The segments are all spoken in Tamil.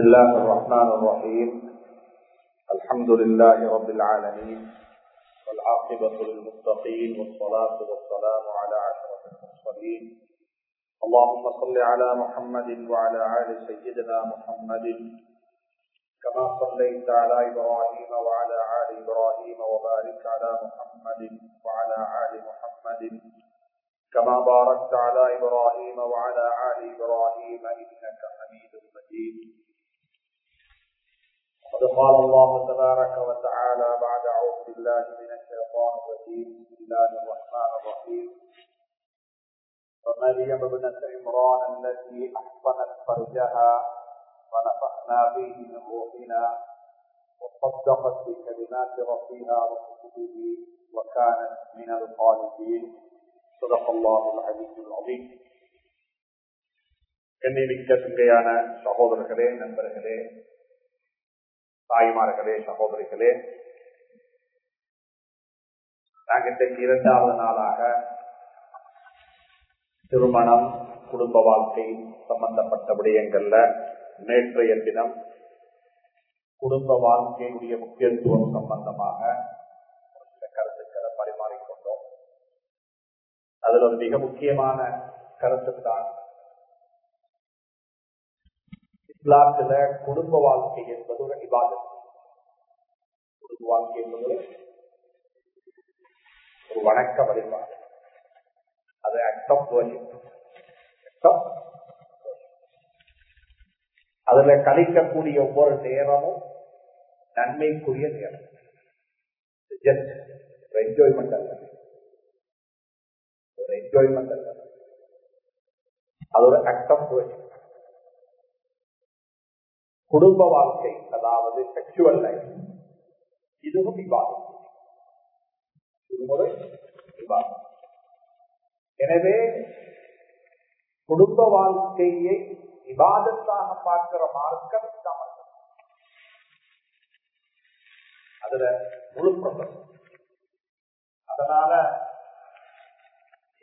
الله الرحمن الرحيم الحمد لله رب العالمين والعاقبة للمتقين والصلاة والسلام على عشرة المرسلين اللهم صل على محمد وعلى آل سيدنا محمد كما صليت على إبراهيم وعلى آل إبراهيم وبارك على محمد وعلى آل محمد كما باركت على إبراهيم وعلى آل إبراهيم إنك حميد مجيد قد قال الله تبارك وتعالى بعد أعوذ بالله من الشيطان الرجيم بسم الله الرحمن الرحيم ومريم ابنة عمران التي أحصنت فرجها ونفخنا فيه من روحنا وصدقت بكلمات ربها وكتبه وكانت من القانتين صدق الله العلي العظيم கண்ணிமிக்க சிந்தையான சகோதரர்களே நண்பர்களே தாய்மார்களே சகோதரிகளே நாங்கள் இன்றைக்கு இரண்டாவது நாளாக திருமணம் குடும்ப வாழ்க்கை சம்பந்தப்பட்ட விடயங்கள்ல நேற்றைய தினம் குடும்ப வாழ்க்கையுடைய முக்கியத்துவம் சம்பந்தமாக சில கருத்துக்களை பரிமாறிக்கொண்டோம் அதுல ஒரு மிக முக்கியமான கருத்து தான் இஸ்லாத்துல குடும்ப வாழ்க்கை என்பது ஒரு விவாதம் குடும்ப என்பது ஒரு வணக்க வழிபாடு அது அக்டம் அதுல கழிக்கக்கூடிய ஒவ்வொரு நேரமும் நன்மைக்குரிய நேரம். ஜஸ்ட் ஒரு என்ஜாய்மெண்ட் அல்ல. ஒரு என்ஜாய்மெண்ட் அல்ல. அது ஒரு அக்டம் குடும்ப வாழ்க்கை அதாவது செக்ஷுவல் லைஃப் இதுவும் விவாதம் ஒரு விவாதம் எனவே குடும்ப வாழ்க்கையை விவாதத்தாக பார்க்கிற மார்க்கம் அதுல முழு அதனால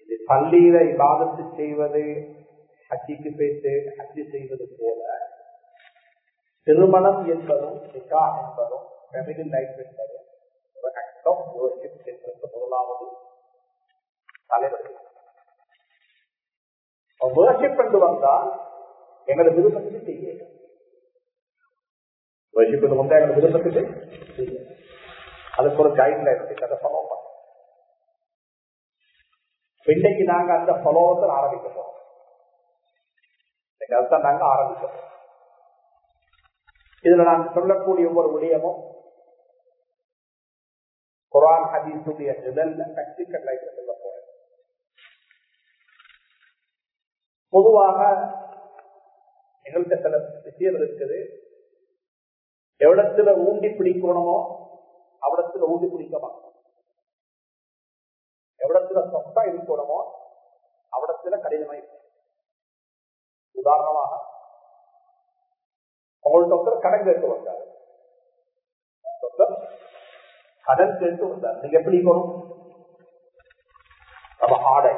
இது பள்ளியில விவாதத்து செய்வது ஹஜ்ஜிக்கு போயிட்டு ஹஜ்ஜி செய்வது போல திருமணம் என்பதும் நிக்கா என்பதும் ஃபெமிலி லைஃப் முதலாவது தலைவர் வர்ஷிப் என்று வந்தால் எங்களது விருப்பத்துக்கு செய்ய வர்ஷிப் என்று வந்தா எங்களது விருப்பத்துக்கு செய்ய அதுக்கு ஒரு கைட்லைன் இருக்கு அதை ஃபாலோ பண்ண இன்னைக்கு நாங்க அந்த ஃபாலோவத்தை ஆரம்பிக்க போறோம் இன்னைக்கு அதுதான் நாங்க ஆரம்பிக்க போறோம் இதுல நான் சொல்லக்கூடிய ஒவ்வொரு விடயமும் குரான் ஹதீஸுடைய நிழல்ல பிராக்டிக்கல் லைஃப்ல சொல்ல போறேன். பொதுவாக எங்கள்கிட்ட சில விஷயம் இருக்குது. எவ்வளத்துல ஊண்டி பிடிக்கணுமோ அவ்வளத்துல ஊண்டி பிடிக்க மாட்டோம். எவ்வளத்துல சொத்தா இருக்கணுமோ அவ்வளத்துல கடினமாய் உதாரணமாக உங்கள்ட்ட ஒருத்தர் கடன் கேட்டு வந்தார். கடன் கேட்டு வந்தார். நீங்க எப்படி இருக்கணும்? நம்ம ஆடை.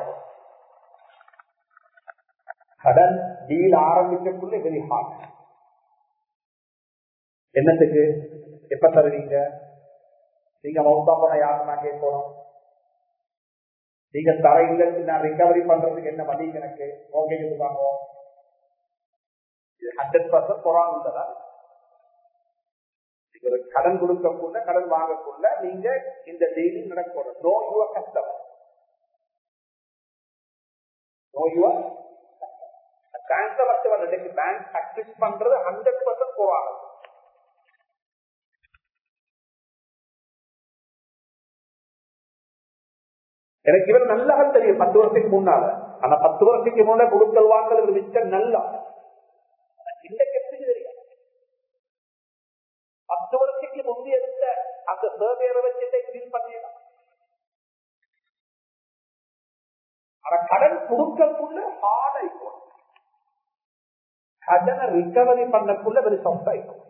கடன் டீல் ஆரம்பிக்கக்குள்ள வெரி ஹார்ட் என்னத்துக்கு? எப்ப தருவீங்க? நீங்க மவுத்தா போன யாருன்னா கேட்கணும் நீங்க தர நான் ரிகவரி பண்றதுக்கு என்ன வழி எனக்கு? ஓகே இது ஹண்ட்ரட் பர்சன்ட் போறாங்க கடன் கொடுக்கக்குள்ள கடன் வாங்கக்குள்ள நீங்க இந்த டெய்லி நடக்கணும் நோ கஷ்டம் நோ பேங்க்ல இன்னைக்கு பேங்க் பண்றது ஹண்ட்ரட் பர்சன்ட் எனக்கு இவர் நல்லா தெரியும். பத்து வருஷத்துக்கு முன்னால. ஆனா பத்து வருஷத்துக்கு முன்னால கொடுக்கல் வாங்கல் விற்க நல்லா இன்னைக்கு வருஷத்துக்கு எடுத்த அந்த சர்வேரை வச்சுட்டே ஃபீல் பண்ணிடலாம் ஆனா கடன் கொடுக்கக்குள்ள ஹார்ட் ஆயிக்கும் கடனை ரிகவரி பண்ணக்குள்ள வெரி சாஃப்ட் ஆயிக்கும்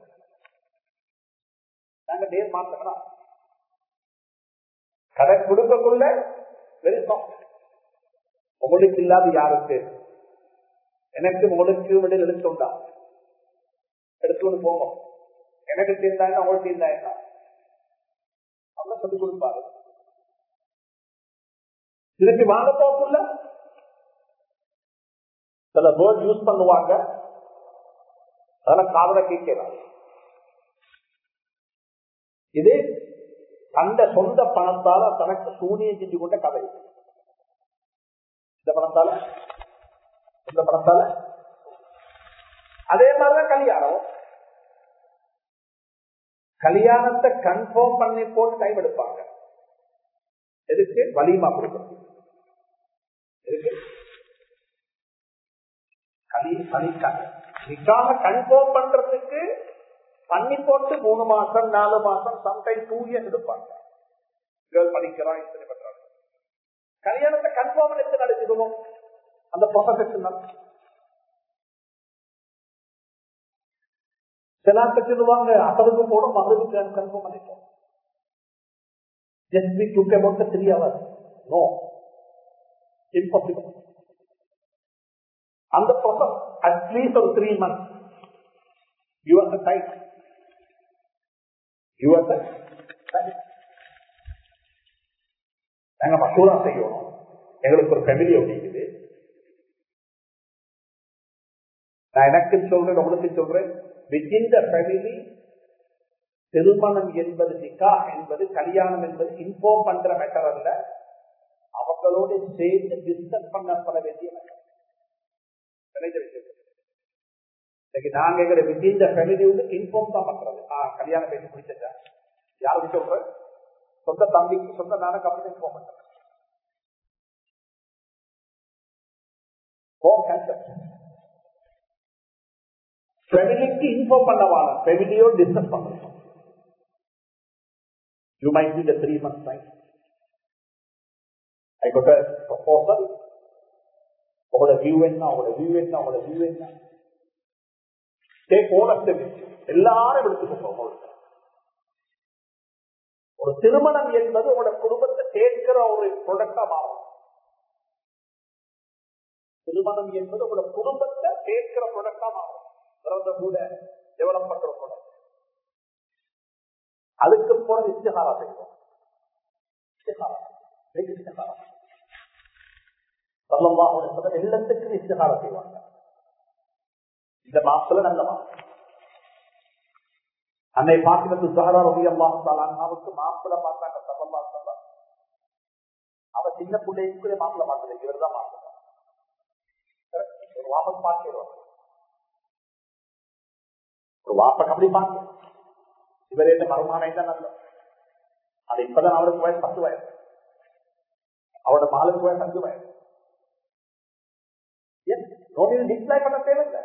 நாங்க பேர் மாத்தலாம் கடன் கொடுக்கக்குள்ள வெறும் சாஃப்ட் உங்களுக்கு இல்லாத யாருக்கு எனக்கு உங்களுக்கு விட எடுத்துண்டா எடுத்துட்டு போவோம் எனக்கு தீர்ந்தாங்க அவங்களுக்கு தீர்ந்தாங்க அவங்க சொல்லிக் கொடுப்பாரு. திருப்பி வாங்க போகல சில வேர்ட் யூஸ் பண்ணுவாங்க. அதெல்லாம் காதல கேட்கலாம் இது அந்த சொந்த பணத்தால தனக்கு சூனியம் செஞ்சு கொண்ட கதை. இந்த பணத்தால? இந்த பணத்தால? அதே மாதிரிதான் கல்யாணம் கல்யாணத்தை கன்ஃபார்ம் பண்ணி போட்டு டைம் எடுப்பாங்க. எதுக்கு? வலிமா கொடுக்கணும் எதுக்கு? கலி கலி நிக்காக கன்ஃபார்ம் பண்றதுக்கு பண்ணி போட்டு மூணு மாசம் நாலு மாசம் சம்டைம் டூ இயர்ஸ் எடுப்பாங்க. கேர்ள் படிக்கிறான் இத்தனை பண்றாங்க கல்யாணத்தை கன்ஃபார்ம் எடுத்து நடத்திடுவோம் அந்த ப்ரொசஸ் சிலாத்த சொல்லுவாங்க அப்பதுக்கு போடும் மகளுக்கு கன்ஃபார்ம் பண்ணிட்டோம் just be took about three hours no impossible அந்த ப்ராசஸ் அட்லீஸ்ட் ஒரு three months you are the tight you are the நாங்க மசூரா செய்யணும். எங்களுக்கு ஒரு ஃபெமிலி அப்படிங்குது. நான் எனக்கு சொல்றேன் உங்களுக்கு சொல்றேன். வித்தின் த திருமணம் என்பது நிக்கா என்பது கல்யாணம் என்பது இன்ஃபார்ம் பண்ற மெட்டர் அல்ல. அவர்களோடு சேர்ந்து டிஸ்கஸ் பண்ணப்பட வேண்டிய மெட்டர் இன்னைக்கு நாங்க எங்களை வித்தின் த வந்து இன்ஃபார்ம் தான் பண்றது. ஆஹ் கல்யாணம் பேசி முடிச்சிட்டேன். யாருக்கு சொல்றேன் சொந்த தம்பிக்கு சொந்த நானும் அப்படி இன்ஃபார்ம் பண்றேன் ஹோம் கான்செப்ட் ஃபெமிலிக்கு இன்ஃபார்ம் பண்ணவா ஃபெமிலியோ டிஸ்கஸ் பண்றோம் You might need a three month time. I got a proposal. உங்களோட வியூ என்ன? உங்களோட வியூ என்ன? உங்களோட வியூ என்ன? டேக் ஓல் ஆஃப் எல்லாரும் எடுத்துக்கோங்க உங்களுக்கு ஒரு திருமணம் என்பது உங்களோட குடும்பத்தை சேர்க்கிற ஒரு ப்ரொடக்டா மாறும். திருமணம் என்பது உங்களோட குடும்பத்தை சேர்க்கிற ப்ரொடக்டா மாறும். பிறந்த கூட டெவலப் பண்ற அதுக்கு போற இஸ்திகாரா செய்வோம். எல்லாத்துக்கும் இஸ்திகாரா? செய்வாங்க. இந்த மாசத்துல நல்ல மாசம். அன்னை பாத்திமத்து சஹரா ரவி அல்லாஹாவுக்கு மாப்பிள்ள பார்த்தாங்க சல்லா சொல்லா அவ சின்ன பிள்ளைக்கு மாப்பிள்ள பார்க்கல இவர் தான் மாப்பிள்ள ஒரு வாபஸ் பார்க்கிறோம் வாப்பன் அப்படி பார்க்க இவர் என்ன மருமானை தான் நல்ல அது இப்பதான் அவருக்கு வயசு பத்து வயசு. அவரோட மாலுக்கு வயசு அஞ்சு வயசு. நோய் டிஸ்பிளே பண்ண தேவையில்லை.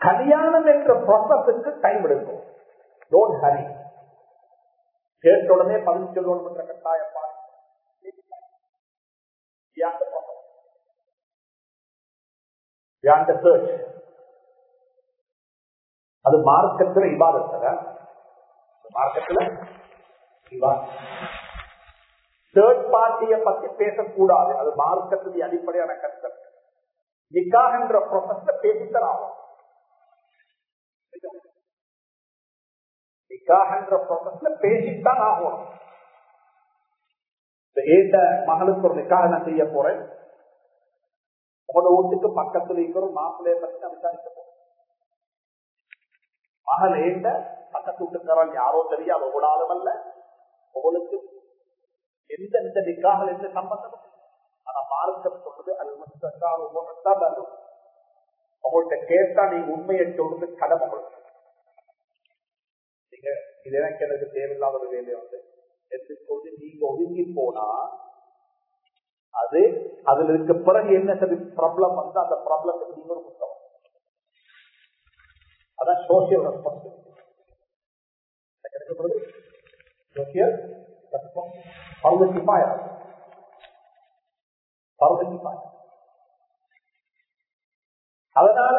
கல்யாணம் என்ற ப்ராசஸுக்கு டைம் எடுக்கும். டோன்ட் ஹரி கேட்ட உடனே பதினஞ்சு சொல்லணும் என்ற கட்டாயம் அது மார்க்கத்துல இபாதத்துல மார்க்கத்துல தேர்ட் பார்ட்டிய பத்தி பேசக்கூடாது. அது மார்க்கத்துடைய அடிப்படையான கன்செப்ட் நிக்காக என்ற ப்ரொசஸ்ல பேசித்தராகும் நிக்காகன்ற ப்ரொஃபஸ்ல பேசித்தான் ஆகணும். ஏட்ட மகளுக்கு ஒரு நிக்காக நான் செய்ய போறேன். உங்களோட வீட்டுக்கு பக்கத்துல இருக்கிற மாப்பிள்ளைய பத்தி நான் விசாரிக்க போறேன். மகள் ஏண்ட பக்கத்து வீட்டுக்காரன் யாரோ தெரியாது ஒவ்வொரு ஆளும் அல்ல. உங்களுக்கு எந்த எந்த நிக்காக எந்த சம்பந்தம் ஆனா மார்க்கம் சொல்றது அது முஸ்தாலும் உங்கள்கிட்ட கேட்டா நீங்க உண்மையை சொல்றது கடமை உங்களுக்கு நீங்க இது எனக்கு எனக்கு தேவையில்லாத ஒரு வேலை வந்து என்று சொல்லி நீங்க ஒதுங்கி போனா அது அதுல இருக்க பிறகு என்ன சரி ப்ராப்ளம் வந்து அந்த ப்ராப்ளத்துக்கு நீங்க ஒரு புத்தகம் அதான் சோசியல் ரெஸ்பான்சிபிலிட்டி சோசியல் பருவத்திப்பாயா அதனால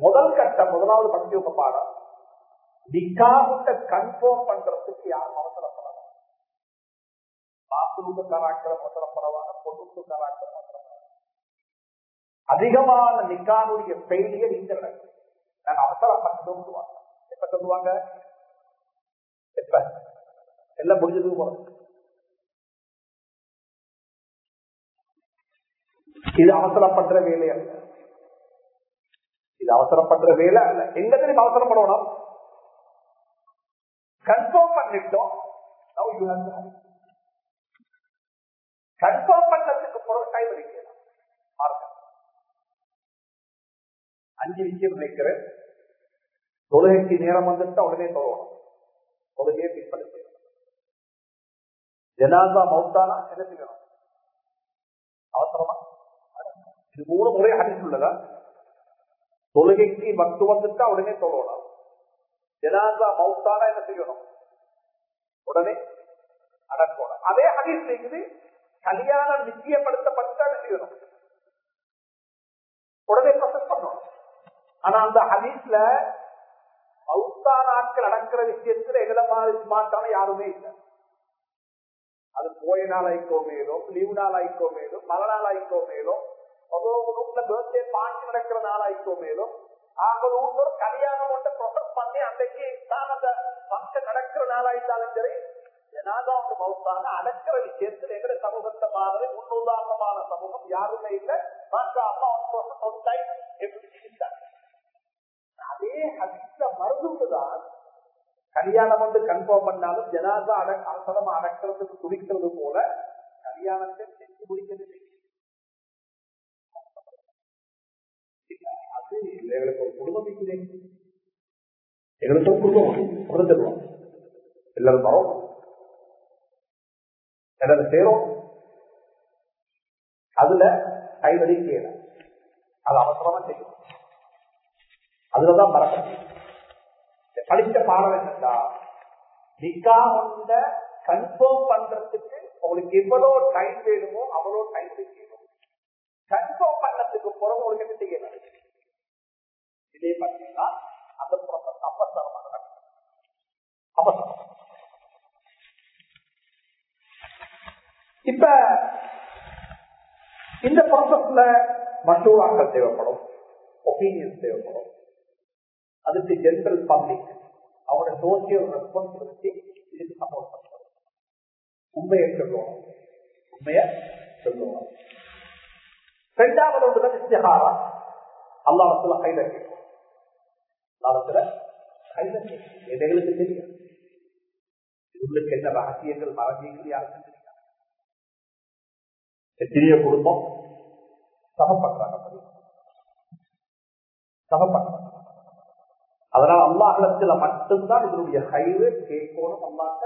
முதல் கட்டம் முதலாவது படிக்க பாடம் நிக்காவுட்ட கன்ஃபார்ம் பண்றதுக்கு யாரும் அவசரப்படாது மாப்பிளுக்கு மாத்திரம் பரவாயில்ல பொண்ணுக்கு கராக்கிற மாத்திரம் அதிகமான நிக்கானுடைய பெயிலியர் இந்த நடக்கும் நாங்க அவசரப்பட்டு சொல்லுவாங்க. எப்ப சொல்லுவாங்க? எப்ப? எல்லாம் முடிஞ்சது போறது இது அவசரப்படுற வேலை அல்ல. இது அவசரப்படுற வேலை அல்ல. எங்க தெரியும் அவசரப்படணும்? கன்ஃபார்ம் பண்ணிட்டோம். கன்ஃபார்ம் பண்ணதுக்கு பிறகு டைம் அஞ்சு விஷயம் நினைக்கிறேன் தொழுகைக்கு நேரம் வந்துட்டா உடனே தொழணும் தொழுகையை பின்பற்ற ஜனாதா மௌத்தானா? என்ன செய்யணும்? அவசரமா? இது மூணு முறை அடித்துள்ளதா தொழுகைக்கு மத்து வந்துட்டா உடனே தொழணும் ஜனாதா மௌத்தானா என்ன செய்யணும்? உடனே அடக்கணும். அதே ஹதீஸ் செய்யுது கல்யாணம் நிச்சயப்படுத்தப்பட்டா செய்யணும் உடனே ப்ரொசஸ் பண்ணணும் ஆனா அந்த ஹதீஸ்ல மௌத்தா நடக்கிற விஷயத்துல எங்களை மாதிரி மாட்டான யாருமே இல்லை. அது போய நாள் ஆயிக்கோ மேலும் லீவ் நாள் ஆயிக்கோ மேலும் மழை நாள் ஆயிக்கோ மேலும் ரூம்ல பேர்த்டே பார்ட்டி நடக்கிற நாள் ஆயிக்கோ மேலும் ஆக ரூம்ல கல்யாணம் ஒன்றை ப்ரொசஸ் பண்ணி அன்றைக்கு தான் அந்த ஃபங்க்ஷன் நடக்கிற நாள் ஆயிட்டாலும் சரி ஜனாதாவுக்கு மௌத்தான அடக்கிற விஷயத்தில் எங்கட சமூகத்தை மாதிரி முன்னுதாரணமான சமூகம் யாருமே இல்லை மாற்ற அம்மா எப்படி இருந்தாங்க அதே ஹதீஸ்ல மருந்துதான் கல்யாணம் வந்து கன்ஃபார்ம் பண்ணாலும் ஜனாதா அட அவசரமா அடக்கிறதுக்கு துடிக்கிறது போல கல்யாணத்தை செஞ்சு முடிக்கிறது அது எங்களுக்கு ஒரு குடும்பம் இருக்குது எங்களுக்கு ஒரு குடும்பம் எல்லாரும் வரோம் எனது சேரும்? அதுல கைவடி செய்யணும் அது அவசரமா செய்யும். அதுலதான் மறக்க படித்த பாடம் என்னன்னா நிக்கா கொண்ட கன்ஃபார்ம் பண்றதுக்கு உங்களுக்கு எவ்வளவு டைம் வேணுமோ அவ்வளவு டைம் செய்யணும். கன்ஃபார்ம் பண்ணதுக்கு பிறகு உங்களுக்கு என்ன செய்யணும்? இதே பார்த்தீங்கன்னா அந்த புறத்தை அவசரமாக அவசரம் இப்ப இந்த ப்ராசஸ்ல மற்றூராக்கள் தேவைப்படும். ஒப்பீனியன் தேவைப்படும். அதுக்கு ஜென்ரல் பப்ளிக் அவனோட சோசியல் ரெஸ்பான்சிபிலிட்டி இதுக்கு சப்போர்ட் பண்ணுறது உண்மையை சொல்லுவோம். உண்மைய சொல்லுவோம். ரெண்டாவது ஒன்றுதான் இஸ்திஹாரா. அல்லாஹத்துல கைத கேட்கும் அல்லாஹத்துல கைத கேட்கும் எதைகளுக்கு தெரியும்? உள்ளுக்கு என்ன ரகசியங்கள் மரபியங்கள் யாருக்கும் பெரிய குடும்பம் சகப்பட்டாங்க சமப்படுறாங்க அதனால அல்லாஹிடத்துல மட்டும்தான் இதனுடைய ஹைவு கேட்கணும். அல்லாட்ட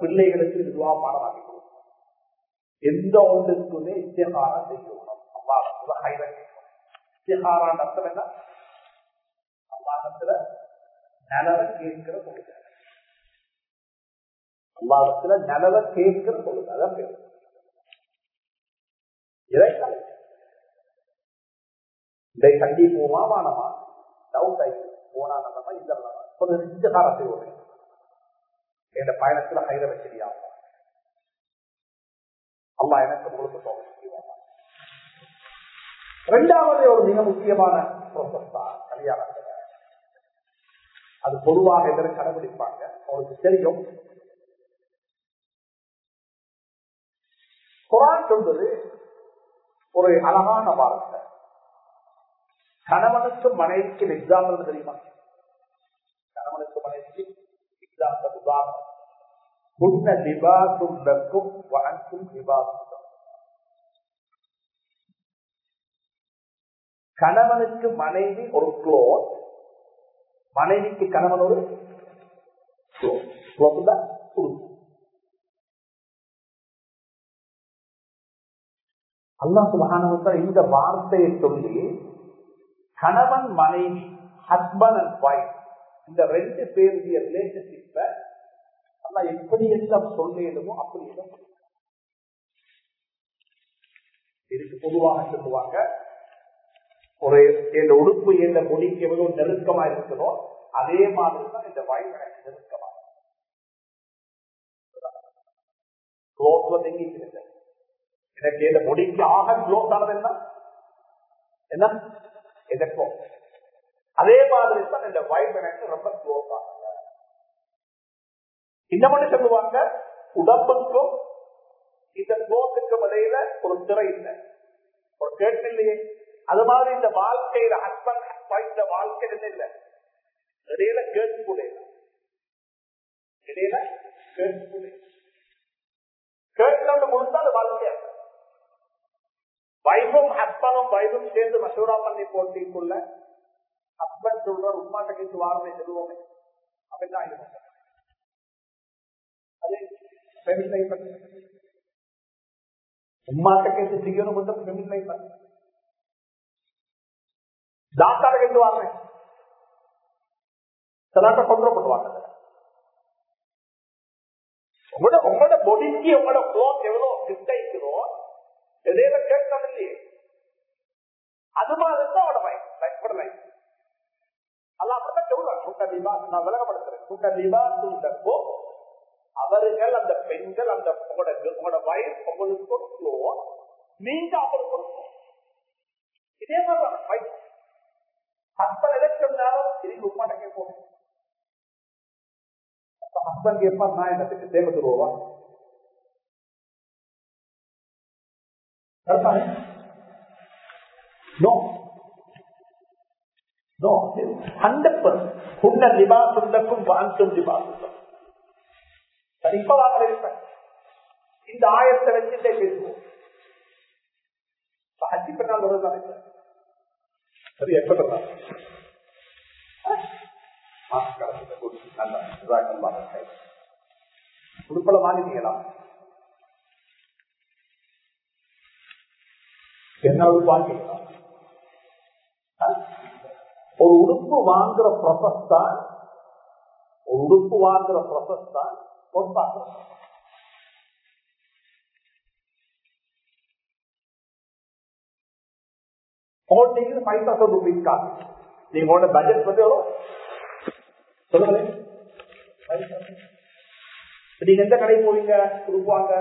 பிள்ளைகளுக்கு இதுவா பாடமாக்கி கொடுக்கணும். எந்த ஒன்றுக்குமே இத்தியகாரா செய்யும் அல்லாஹத்துல ஹைவ கேட்கணும் அர்த்தம் என்ன அல்லாஹத்துல நிலவ கேட்கிற கொடுக்க அல்லாடத்துல கேட்கிற அதான் பேர் இதை இதை கண்டி போமா வானமா டவுட் ஆகி போனா நம்ம இல்ல நிச்சகார செய்வோமே என் பயணத்துல ஹைர வச்சிருயா அம்மா எனக்கு உங்களுக்கு சொல்லுவாங்க ரெண்டாவது ஒரு மிக முக்கியமான ப்ரோசஸ் தான் அது பொதுவாக எல்லாரும் கடைபிடிப்பாங்க. அவங்களுக்கு தெரியும். குரான் சொல்வது ஒரு அழகான வார்த்தை. கணவனுக்கும் மனைவிக்கும் எக்ஸாம்பிள் தெரியுமா? கணவனுக்கு மனைவிக்கு எக்ஸாம்பிள் உதாரணம். புண்ண திபாசும் வணக்கும் திபாசும் கணவனுக்கு மனைவி ஒரு குளோத் மனைவிக்கு கணவன் ஒரு தான் அல்லா சுபகானவத்தால் இந்த வார்த்தையை சொல்லி கணவன் மனைவி ஹஸ்பண்ட் அண்ட் ஒய்ஃப் இந்த ரெண்டு பேருடைய ரிலேஷன்ஷிப்ப அல்லா எப்படி எல்லாம் சொல்லிடுமோ அப்படி எல்லாம் இதுக்கு பொதுவாக சொல்லுவாங்க ஒரு இந்த உடுப்பு இந்த முடிக்கு எவ்வளவு நெருக்கமா இருக்குதோ அதே மாதிரி தான் இந்த வயல் எனக்கு நெருக்கமா க்ளோஸ்ல நீங்கிக்கிறது எனக்கு இந்த முடிக்கு ஆக க்ளோஸ் ஆனது என்ன? என்ன? இந்த க்ளோஸ் அதே மாதிரி தான் இந்த வாய்ப்பு எனக்கு ரொம்ப க்ளோஸ் இந்த மாதிரி சொல்லுவாங்க? உடம்புக்கும் இந்த க்ளோஸுக்கும் இடையில ஒரு திரை இல்லை. ஒரு கேட்டு இல்லையே. அது மாதிரி இந்த வாழ்க்கையில ஹஸ்பண்ட் இந்த இல்ல இல்லை? இடையில கேட்கக்கூட இடையில கேட்கக்கூட கேட்கணும் கொடுத்தா அது வாழ்க்கையா? வைஃபும் ஹஸ்பனும் வைஃபும் சேர்ந்து மசூரா பண்ணி போட்டிக்குள்ள ஹஸ்பண்ட் சொல்ற உமாட்ட கேட்டு வார்த்தை சொல்லுவோமே அப்படிதான் இருக்கும் அது ஃபெமிலை பண்ணி உமாட்ட கேட்டு செய்யணும் மட்டும் ஃபெமிலை பண்ண டாக்டரை கேட்டு வாங்க? சிலாட்ட கொண்டு பண்ணுவாங்க உங்களோட உங்களோட பொடிக்கு உங்களோட குளோத் எவ்வளவு கிட்ட எதையில கேட்கணும் இல்லையே. அது மாதிரி தான் அவட லைஃப் லைஃப் அல்ல அப்படிதான் சொல்லுவாங்க கூட்ட தீபா நான் விளக்கப்படுத்துறேன். கூட்ட தீபா தூண்டப்போ அவர்கள் அந்த பெண்கள் அந்த உங்களோட உங்களோட வயசு உங்களுக்கு கொடுக்கும் நீங்க அவங்களுக்கு கொடுக்கும் இதே மாதிரி வயசு ஹஸ்பண்ட் எதை சொன்னாலும் திரும்பி உமாட்ட கேட்போம் ஹஸ்பண்ட் நான் என்னத்துக்கு தேவை தருவா நோ நோ ஹண்ட்ரட் பர்சன்ட் உன்ன லிபாசுந்தக்கும் வாங்கும் லிபாசுந்தம் இருப்பேன் இந்த ஆயத்தை வச்சுட்டே பேசுவோம் ஹஜ்ஜி பெண்ணால் வருது அது எப்ப பெண்ணா உடுப்பல வாங்கிட்டீங்களா என்ன வாங்கிக்கலாம் ஒரு உடுப்பு வாங்குற ப்ரொசஸ் தான் ஒரு உடுப்பு வாங்குற ப்ரொசஸ் தான் பொறுப்பாக்குற உங்கள்கிட்ட ஃபைவ் தௌசண்ட் ருபீஸ் காசு நீங்க பட்ஜெட் வந்து எவ்வளோ சொல்லுங்களேன் நீங்க எந்த கடை போவீங்க? கொடுப்பாங்க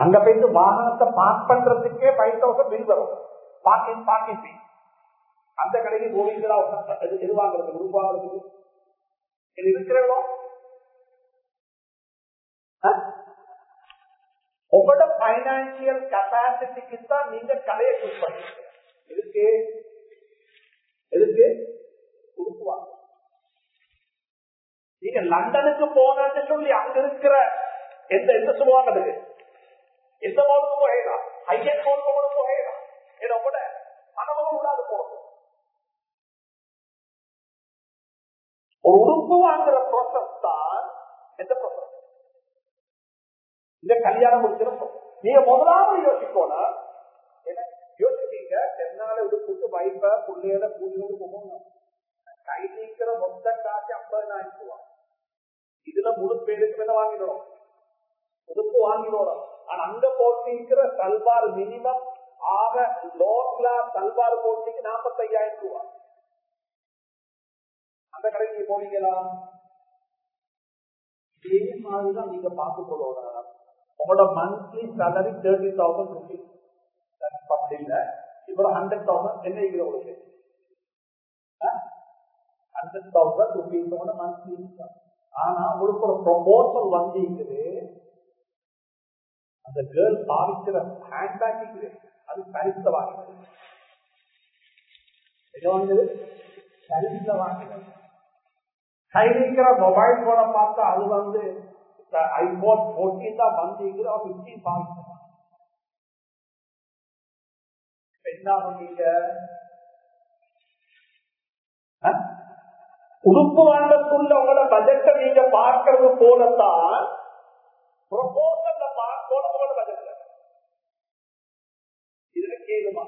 அங்க போயிட்டு வாகனத்தை பார்க் பண்றதுக்கே ஃபைவ் தௌசண்ட் பில் வரும். பார்க்கிங் பார்க்கிங் ஃபீ அந்த கடைக்கு போவீங்களா எது வாங்குறது? குரூப் வாங்குறதுக்கு இது இருக்கிறதோ உங்களோட பைனான்சியல் கெப்பாசிட்டிக்கு தான் நீங்க கலையை சூஸ் பண்ணுங்க எதுக்கு? எதுக்கு? கொடுக்குவாங்க நீங்க லண்டனுக்கு போனன்னு சொல்லி அங்க இருக்கிற எந்த எந்த சொல்லுவாங்க அதுக்கு? எந்த மோலுக்கு போகலாம் ஐயன் மோலுக்கு கூட போகலாம் ஏன்னா கூட மனமும் கூடாது போகும். ஒரு உறுப்பு வாங்குற ப்ரோசஸ் தான் எந்த ப்ரோசஸ் இந்த கல்யாணம் முடிக்கிற நீங்க முதலாவது யோசிக்கோனா யோசிப்பீங்க என்னால இது கூட்டு வைப்ப பிள்ளையோட கூலியோடு போகணும் கை நீக்கிற மொத்த காசு ஐம்பதாயிரம் ரூபாய் இதுல முழு பேருக்கு என்ன வாங்கிடணும் உடுப்பு வாங்கிடணும் ஆனா அங்க போட்டிருக்கிற சல்வார் மினிமம் ஆக லோ கிளாஸ் சல்வார் போட்டிக்கு நாற்பத்தி ஐயாயிரம் ரூபாய் அந்த கடைக்கு போனீங்களா? இதே மாதிரிதான் நீங்க பார்த்து கொள்ளணும் உங்களோட monthly salary thirty thousand rupees அப்படி இல்லை. இப்போ ஹண்ட்ரட் தௌசண்ட் என்ன உங்களுக்கு? ஹண்ட்ரட் தௌசண்ட் ருபீஸோட மந்த்லி ஆனா உங்களுக்கு ஒரு ப்ரொபோசல் வந்திருக்குது. அந்த கேர்ள் பாவிக்கிற ஹேண்ட் பேக் இருக்குது அது சரித்த வாங்கினது. என்ன வாங்கினது? சரித்த வாங்கினது. கைவிக்கிற மொபைல் போன பார்த்தா அது வந்து ஐபோன் போர்டீன் தான் வந்திருக்குது அவர் பிப்டீன் பாயிண்ட் என்ன நீங்க உடுப்பு வாங்கக்குள்ள உங்களோட பட்ஜெட்டை நீங்க பார்க்கறது போலத்தான் ப்ரொபோசல்ல பார்க்கணும் உங்களோட பட்ஜெட்ல இதுல கேளுமா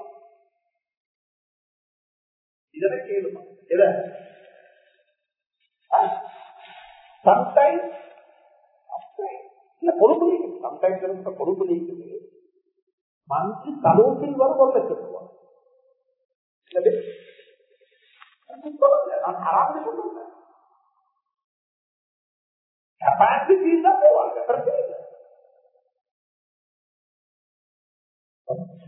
இதுல கேளுமா இத சம்டைம்ஸ் இல்ல பொறுப்பு நீக்குது சம்டைம்ஸ் இருந்த பொறுப்பு நீக்குது. மந்த்லி கலோசில் வரும் ஒரு லட்சம் ரூபாய் நான் ஹராம்னு சொல்லுங்க. கெப்பாசிட்டி தான் போவாங்க பிரச்சனை இல்லை.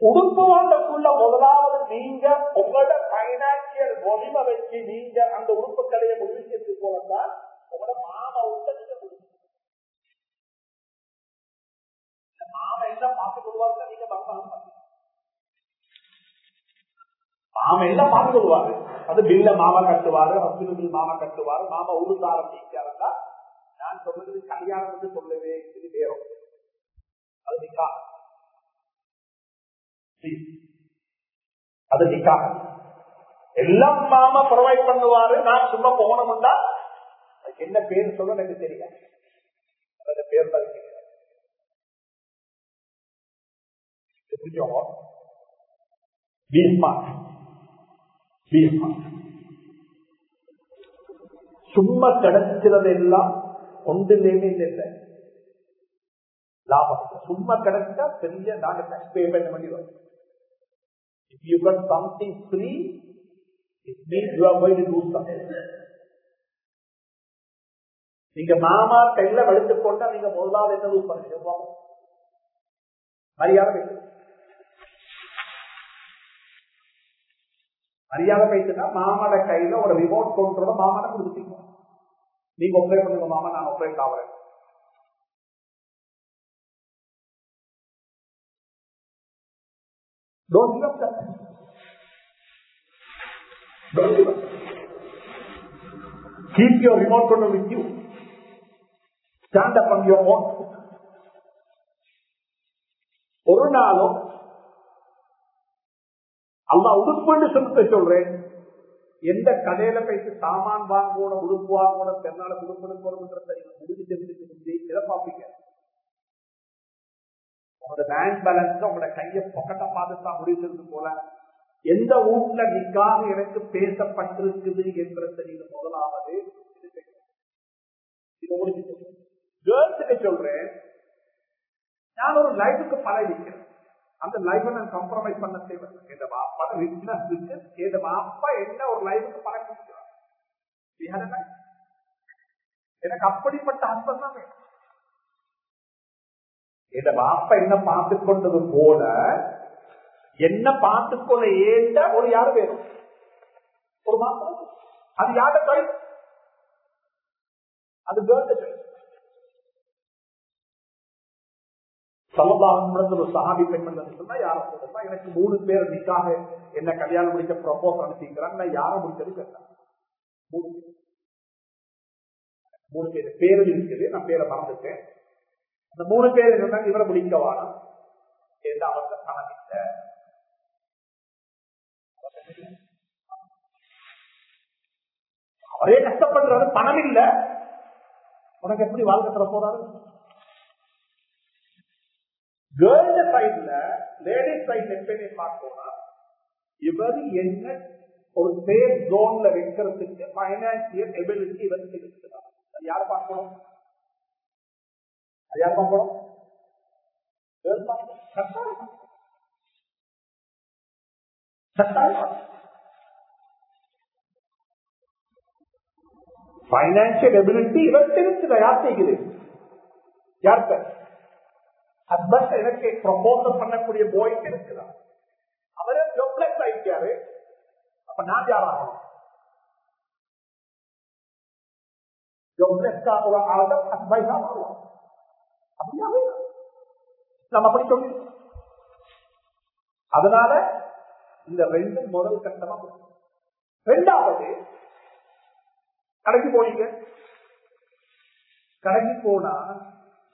உடுப்பு வாண்டக்குள்ள முதலாவது நீங்க உங்களோட பைனான்சியல் வலிமை வச்சு நீங்க அந்த உடுப்பு கடையை முடிக்கிறது போலதான் உங்களோட மாமா உள்ள நீங்க எல்லாம் பார்த்து கொள்வாங்க நீங்க பார்க்கணும் மாமா எல்லாம் பார்த்து கொள்வாரு அது பில்ல மாமா கட்டுவாரு ஹஸ்பண்ட் மாமா கட்டுவாரு மாமா உருத்தார நீக்காருந்தா நான் சொல்றது கல்யாணம் வந்து சொல்லவே இது வேறும் அது நிக்கா அது நிக்காக. எல்லாம் மாமா ப்ரொவைட் பண்ணுவாரு. நான் சும்மா போனோம்டா அதுக்கு என்ன பேர் சொல்ல எனக்கு தெரியல. அந்த பேர் தான் the job, be smart. Be smart. சும்மா கிடைக்கிறது எல்லாம் ஒன்றுலேயுமே இல்லை லாபம் சும்மா கிடைச்சா பெரிய நாங்க டேக்ஸ் பே பண்ண வரும் If you got something free, it means you are going to do something. நீங்க மாமா கையில வலித்து கொண்டா நீங்க முதலாவது என்ன யூஸ் பண்ணுங்க மரியாதை. மரியாதை வைத்துனா மாமாட கையில ஒரு ரிமோட் கண்ட்ரோல மாமாட கொடுத்துட்டீங்க நீங்க ஒப்பரேட் பண்ணுங்க மாமா நான் ஒப்பரேட் ஆகிறேன் Don't give up that. Don't give up. Keep your remote control with you. Stand up on your own foot. ஒரு நாளும் அல்லா உடுப்புன்னு சொல்லிட்டு சொல்றேன். எந்த கடையில போயிட்டு சாமான் வாங்கணும் உடுப்பு வாங்கணும் தென்னால உடுப்பு போறதுன்றத நீங்க முடிஞ்சு தெரிஞ்சுட்டு இதை உங்களோட பேங்க் பேலன்ஸ் உங்களோட பொக்கட்டை பொக்கட்ட பாதுகா முடிக்கிறது போல. எந்த வீட்டுல நிக்காக எனக்கு பேசப்பட்டிருக்குது என்ற நீங்க முதலாவது சொல்றேன். நான் ஒரு லைஃபுக்கு பழகிக்கிறேன். அந்த லைஃபை நான் கம்ப்ரமைஸ் பண்ண தேவை. என் பாப்பா ரிச்னஸ் இருக்கு? என் பாப்பா என்ன ஒரு லைஃபுக்கு பழகிக்கிறார் எனக்கு அப்படிப்பட்ட ஹஸ்பண்ட் தான் வேணும். என் பாப்பா என்ன பார்த்து கொண்டது போல என்ன பார்த்துக்கொள்ள ஏண்ட ஒரு யாரு வேணும்? ஒரு மாப்பா அது யார அது கேர்ள் சாய்ஸ் சமபாகம் ஒரு சஹாபி பெண்மணி சொன்னா யார சொல்லுமா எனக்கு மூணு பேர் நிக்காக என்ன கல்யாணம் முடிக்க ப்ரப்போஸ் அனுப்பிக்கிறாங்க நான் யார முடிச்சது கேட்டாங்க மூணு பேர். மூணு பேர். பேரு இருக்குது நான் பேரை மறந்துட்டேன். அந்த மூணு பேர் இருந்தாங்க இவரை முடிக்க வாரம் எந்த அவசர பணம் இல்லை? அவரே கஷ்டப்படுறாரு பணம் இல்லை. உனக்கு எப்படி வாழ்க்கை தர போறாரு? கேர்ள் சைட்ல லேடிஸ் சைட்ல எப்படி பார்த்தோம்னா இவர் என்ன ஒரு சேஃப் ஜோன்ல வைக்கிறதுக்கு பைனான்சியல் எபிலிட்டி இவருக்கு இருக்கிறார் அது யார பார்க்கணும்? அது யார் பார்க்கணும்? பைனான்சியல் எபிலிட்டி இவர்கிட்ட இருக்குது? யார் செய்கிறது? யார்கிட்ட ஹஸ்பண்ட் எனக்கு ப்ரொபோசல் பண்ணக்கூடிய போய் இருக்கிறார். அவரு ஜோப்லெக்ஸ் ஆயிட்டாரு. அப்ப நான் யாராக ஆளும் ஹஸ்பண்ட் ஆகணும். அப்படியாவே நம்ம அப்படி சொல்லி அதனால இந்த ரெண்டு முதல் கட்டமா ரெண்டாவது கடைக்கு போனீங்க. கடைக்கு போனா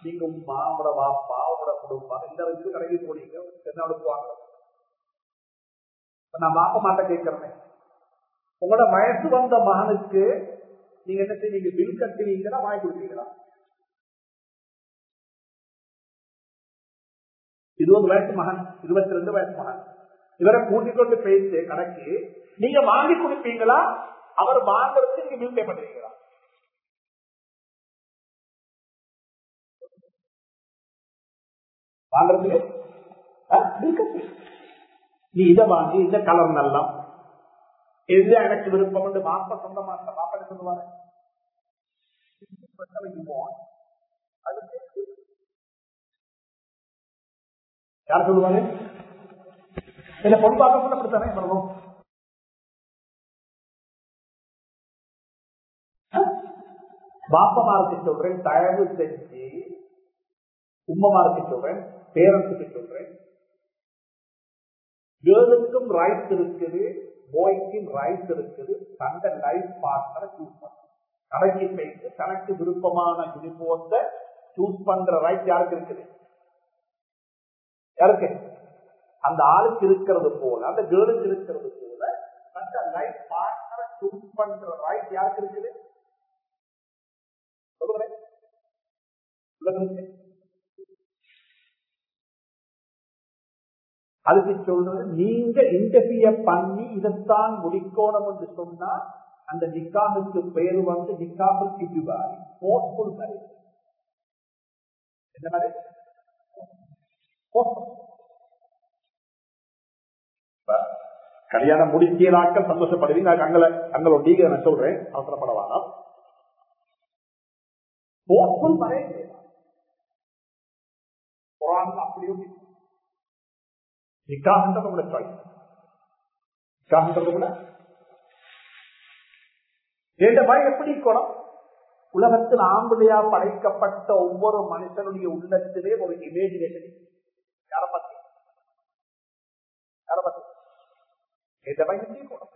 நீங்க உமா உங்களோட வாப்பா கூட குடும்பம் இந்த வயசு கடைக்கு போனீங்க என்ன அனுப்புவாங்க? நான் மாப்ப மாட்ட கேட்கிறேன். உங்களோட வயசு வந்த மகனுக்கு நீங்க என்ன செய்வீங்க? பில் கட்டுவீங்களா? வாங்கி கொடுப்பீங்களா? இருபது வயசு மகன் இருபத்தி ரெண்டு வயசு மகன். இவரை கூட்டிக் கொண்டு பேசி கணக்கு நீங்க வாங்கி கொடுப்பீங்களா? அவர் வாங்குறதுக்கு நீங்க பில் பே பண்ணுவீங்களா வாங்குறதுக்கு? நீ இதை வாங்கி இந்த கலர் நல்லா. எது எனக்கு விருப்பம் என்று மாப்ப சொந்தமா மாப்பட சொல்லுவாரு? யார் சொல்லுவாரு? என்ன பொண்ணு பார்க்க கூட அப்படித்தானே பண்ணணும் பாப்பமாருக்கு சொல்றேன் தயவு செஞ்சு. உம்மமாருக்கு சொல்றேன். பேரண்ட்ஸுக்கு சொல்றேன். கேர்ளுக்கும் ரைட் இருக்குது பாய்க்கும் ரைட் இருக்குது. தந்த லைஃப் பார்ட்னரை சூஸ் பண்ண. கடைக்கு போயிட்டு தனக்கு விருப்பமான யூனிஃபார்த்தை சூஸ் பண்ற ரைட் யாருக்கு இருக்குது? யாருக்கு? அந்த ஆளுக்கு இருக்கிறது போல அந்த கேர்ளுக்கு இருக்கிறது போல தந்த லைஃப் பார்ட்னரை சூஸ் பண்ற ரைட் யாருக்கு இருக்குது? சொல்லுங்க. அதுக்கு சொல்றது நீங்க இன்டர்வியூ பண்ணி இதைத்தான் முடிக்கணும் என்று சொன்னா அந்த நிக்காவுக்கு பெயர் வந்து நிக்காவுக்கு இதுவாரி போர்ட்ஃபுல் மேரேஜ் என்ன மேரேஜ் கல்யாணம் முடிக்கிறாக்கள் சந்தோஷப்படுவீங்க. நான் அங்களை அங்களோட நீங்க நான் சொல்றேன். அவசரப்பட வேணாம் போர்ட்ஃபுல் மேரேஜ் குரான் அப்படியும் நிக்காகன்றது உங்களோட சாய்ஸ் கூட எப்படி குணம் உலகத்தில் ஆம்புலையா படைக்கப்பட்ட ஒவ்வொரு மனுஷனுடைய உள்ளத்திலே ஒரு இமேஜினேஷன் யார பத்தி யார பத்தி இந்த எப்படி குணம்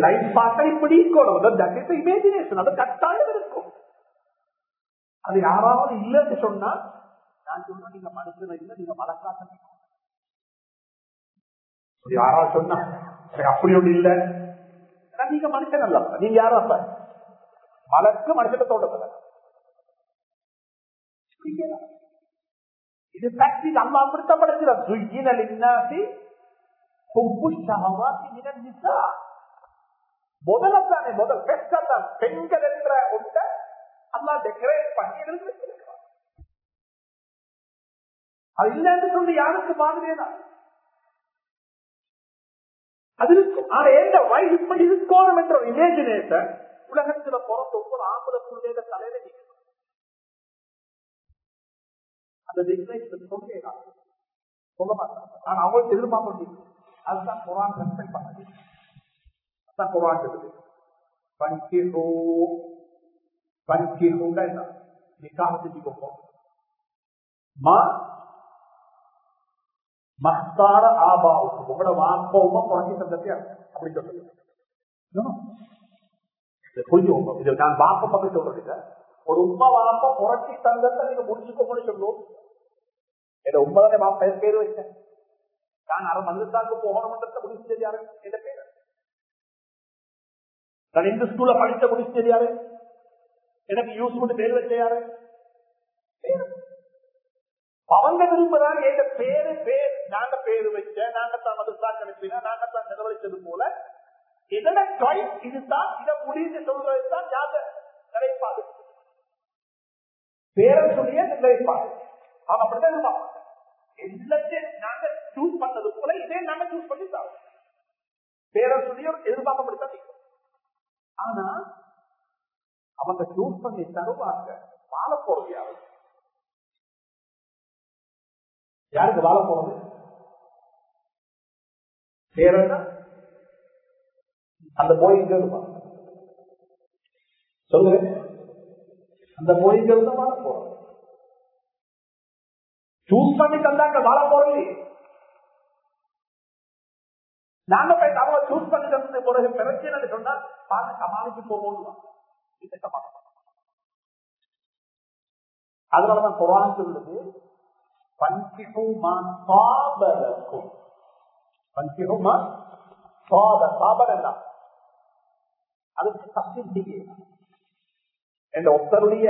லைஃப் பார்த்தா இப்படி இருக்கணும் தட் இமேஜினேஷன் அது கட்டாயம் இருக்கும் அது யாராவது இல்லைன்னு சொன்னா நான் சொல்றேன் நீங்க மனுஷன் இல்லை நீங்க மலக்காட்டம் யாராவது சொன்னா? எனக்கு அப்படி ஒண்ணு நீங்க மனுஷன் அல்ல நீங்க யாரும் அப்ப? மலக்கு மனுஷனை இது அம்மா அமிர்தப்படுத்துற இன்னாசி ஹுப்பு ஷஹவாத்தி மினன் முதல்ல தானே முதல் பெஸ்ட் தான் பெண்கள் என்ற ஒன்றை அம்மா டெக்கரேட் பண்ணி எழுதி அது இல்லைன்னு சொல்லி யாருக்கு மாதிரியே அது இருக்கும் ஆனா எந்த வயது இப்படி இருக்கணும் என்ற இமேஜினேஷன் உலகத்துல பிறந்த ஒவ்வொரு ஆம்பளை பிள்ளைக தலையில நிற்கும் அந்த டிக்ளேஷன் சொல்ல சொல்ல மாட்டாங்க. ஆனா அவங்களுக்கு எதிர்பார்க்க முடியும் அதுதான் குரான் ரெஸ்பெக்ட் பண்ணது. அதுதான் குரான் இருக்குது பஞ்சிஹோ பஞ்சிஹோங்க என்ன? நிக்காக செஞ்சு கொடுப்போம் மா மஸ்தார ஆபாவுக்கு உங்களோட வாப்பவுமா குழந்தை தந்தத்தையா அப்படி சொல்லுங்க புரிஞ்சுக்கோங்க. இது நான் வாப்ப பக்கம் சொல்றது ஒரு உமா வாப்ப புரட்சி தந்தத்தை நீங்க முடிச்சுக்கோங்கன்னு சொல்லுவோம். என்ன உண்மைதானே வாப்ப என் பேர் வச்சேன் நான் அரை மதுரத்தாக்கு போகணும்ன்றத முடிச்சது யாரு? என்ன பேர். நான் இந்த ஸ்கூல்ல படிச்ச முடிச்சது யாரு? எனக்கு யூஸ் பண்ணி பேர் வச்ச யாரு? அவங்க விரும்புறாங்க எங்க பேரு பேர் நாங்க பேரு வச்ச நாங்க தான் மதுசா கிடைப்பினா நாங்க தான் செலவழிச்சது போல இதோட சாய்ஸ் இதுதான் இதை முடிந்து சொல்றதுதான் ஞாபக நிலைப்பாடு. பேரை சொல்லிய நிலைப்பாடு அவன் அப்படிதான் இருப்பான் எல்லாத்தையும் நாங்க சூஸ் பண்ணது போல இதே நாங்க சூஸ் பண்ணி தான் பேரை சொல்லிய எதிர்பார்க்க ஆனா அவங்க சூஸ் பண்ணி தருவாங்க வாழ போறது யாருக்கு வாழ போறது? பேர் என்ன அந்த போயிங்க இருப்பான். சொல்லுங்க. அந்த போயிங்க தான் வாழ போறது சூஸ் பண்ணி தந்தாங்க வாழ போறது நாங்க போய் அவங்க சூஸ் பண்ணி தந்தது பிறகு பிரச்சனை சொன்னா பார்த்து சமாளிச்சு போவோம் அதனாலதான் குரான் சொல்லுது பஞ்சிகுமா சாபலக்கும் பஞ்சிகுமா சாப சாபல் என்ன அதுக்கு தப்சீல் செய்யலாம் என்ற ஒருத்தருடைய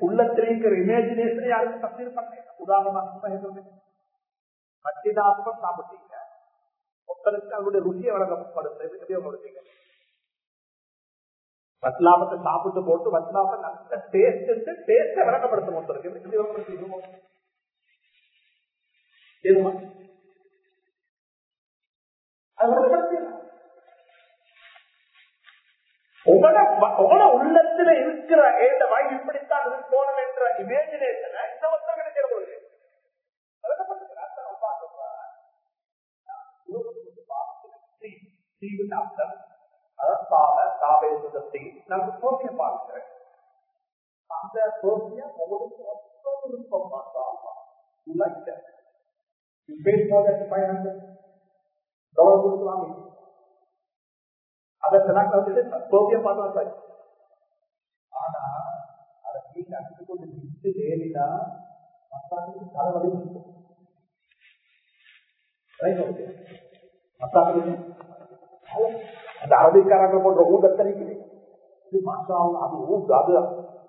உள்ளத்தில் இருக்கிற இமேஜினேஷன் யாருக்கு தப்சீல் பண்ண உதாரணமாக மத்திதாத்மம் சாப்பிட்டீங்க ஒருத்தருக்கு அவருடைய ருசியை வழங்கப்படுத்துறது உபயோகப்படுத்தீங்க வட்லாபத்தை சாப்பிட்டு போட்டு வட்லாபத்தை நல்ல டேஸ்ட் டேஸ்ட விளக்கப்படுத்த ஒருத்தருக்கு எப்படி உள்ளத்துல இருக்கிற ஏந்த வாய் இப்படித்தான் இருக்கணும் என்ற இமேஜினேஷனை இந்த வருஷம் கிடைக்கிற பொழுது அந்த சோசியா உங்களுக்கு விருப்பம் மாட்டாமா You. You paid for that 500 dollars அதை செலக்ட் வந்துட்டு சோபியா பார்த்தா ஆனா அதை நீங்க அடிச்சு கொண்டு விட்டு ஏறினா தலைவலி அந்த அரபிக்காரங்க போன்ற ஊட்டத்தறிக்கிறேன் மாசம் அது ஊட்டு அது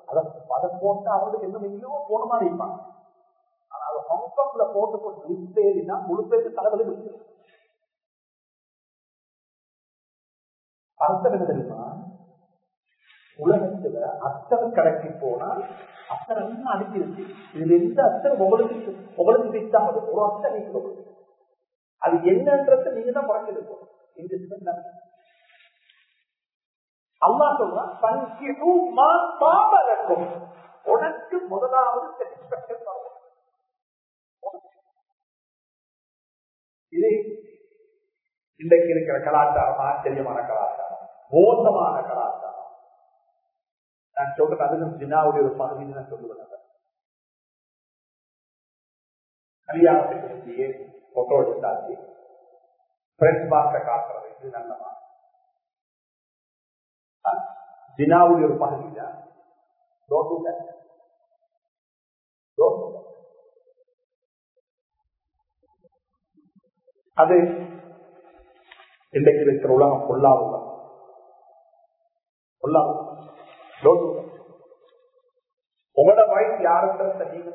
அதை அதை போட்டு அவங்களுக்கு என்ன எங்கேயோ போன மாதிரி இருப்பாங்க கம்பம்ல அதை போட்டு கொண்டு விட்டு முழு பேருக்கு தலைவலி விட்டு அர்த்தம் என்ன தெரியுமா? உலகத்துல அத்தனை கடைக்கு போனால் அத்தனை இன்னும் இருக்கு. இதுல எந்த அத்தனை உங்களுக்கு உங்களுக்கு பிடித்தாம ஒரு அத்தனை இருக்கிறது அது என்னன்றது நீங்க தான் குறைச்சிருக்கோம் அல்லா சொல்றான் உனக்கு முதலாவது சாட்டிஸ்பேக்ஷன் வரும் இது இன்றைக்கு இருக்கிற கலாச்சாரம் ஆச்சரியமான கலாச்சாரம் மோசமான கலாச்சாரம் நான் சொல்றது அதுவும் ஜினாவுடைய ஒரு பகுதி நான் சொல்லுவேன் கல்யாணத்துக்கு போட்டோ எடுத்தாச்சு ஃப்ரெண்ட்ஸ் பார்க்க காட்டுறது இது நல்லமா ஜினாவுடைய ஒரு பகுதி அது இன்றைக்கு இருக்கிற உலகம் பொல்லாத பொல்லாத உங்களோட வயசு யாருன்றத நீங்க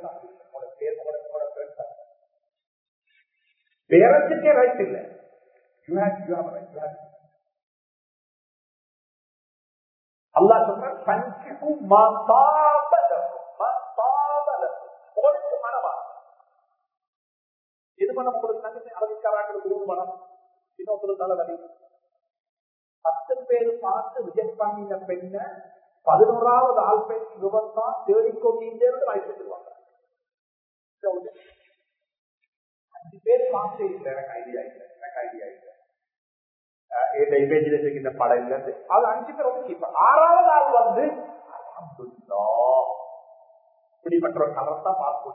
பேர் ரைட் இல்லை. You have you have right you have சொல்ற பஞ்சிகு உங்களுக்கு மனமா இது மனம் உங்களுக்கு நன்மை அரபிக்காராக்களுக்கு ஒரு மனம் பத்து பேர் பார்த்து ரிஜெக்ட் பண்ணின பெண்ண பதினோராவது ஆள் பெண் விபத்தான் தேடிக்கொண்டீங்க வாய்ப்பிடுவாங்க அஞ்சு பேர் பார்த்து இல்லை எனக்கு ஐடியா இல்லை எனக்கு ஐடியா இல்லை. இந்த இமேஜில் இருக்கின்ற படம் இல்லை. அது அஞ்சு பேர் வந்து இப்ப ஆறாவது ஆள் வந்து இப்படிப்பட்ட ஒரு கலர் தான் பார்த்து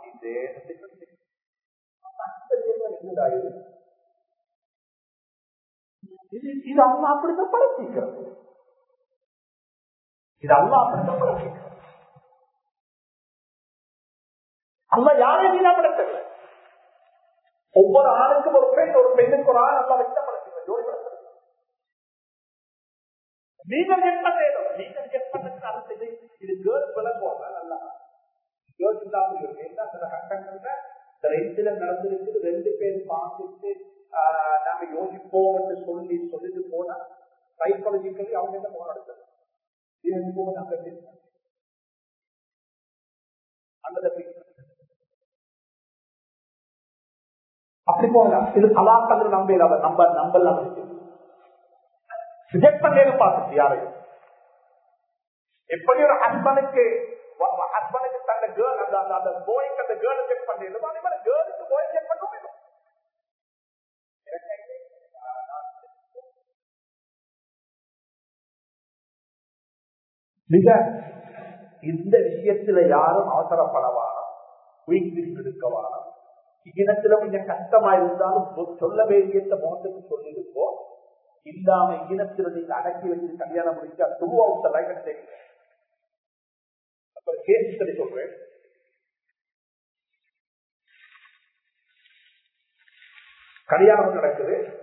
கொண்டீங்க இது அல்லா அப்படித்தான் படைச்சிருக்கிறது. இது அல்லா அப்படித்தான் படைச்சிக்கிறது அல்ல யாரையும் வீணா படைத்தல ஒவ்வொரு ஆணுக்கும் ஒரு பெண் ஒரு பெண்ணுக்கு ஒரு ஆண் அல்ல வைத்த படைச்சிக்கிறது ஜோடி படைத்தது நீங்கள் கெட் பண்ணேன் நீங்கள் கெட் பண்ணதுக்கு அடுத்தது இது கேர்ள் விலை போடுறா நல்லா கேர்ள்ஸ் இல்லாமல் என்ன சில கட்டங்கள்ல சில இன்சிடென்ட் நடந்திருக்கு ரெண்டு பேர் பார்த்துட்டு நாங்க யோசிப்போம் என்று சொல்லி சொல்லிட்டு போனா சைக்காலஜிக்கலி அவங்க என்ன போன நடத்தது அப்படி போகலாம் இது கலாக்கங்கள் நம்ப நம்ப நம்பலாம் ரிஜெக்ட் பண்ணேன்னு பார்த்துச்சு யாரையும் எப்படி ஒரு ஹஸ்பனுக்கு ஹஸ்பனுக்கு தந்த கேர்ள் அந்த அந்த அந்த போய்க்கு அந்த கேர்ள் செக் பண்ணிடுமோ கேர்ள் மிக இந்த விஷயத்துல யாரும் அவசரப்படவாரம் வீட்டில் எடுக்கவாரம் இனத்துல கொஞ்சம் கஷ்டமா இருந்தாலும் சொல்ல வேண்டிய முகத்துக்கு சொல்லியிருக்கோம் இல்லாம இனத்துல நீங்க அடக்கி வச்சு கல்யாணம் முடிச்சா டூ அவுட் அப்புறம் கேஸ் சொல்லி சொல்றேன். கல்யாணம் நடக்குது.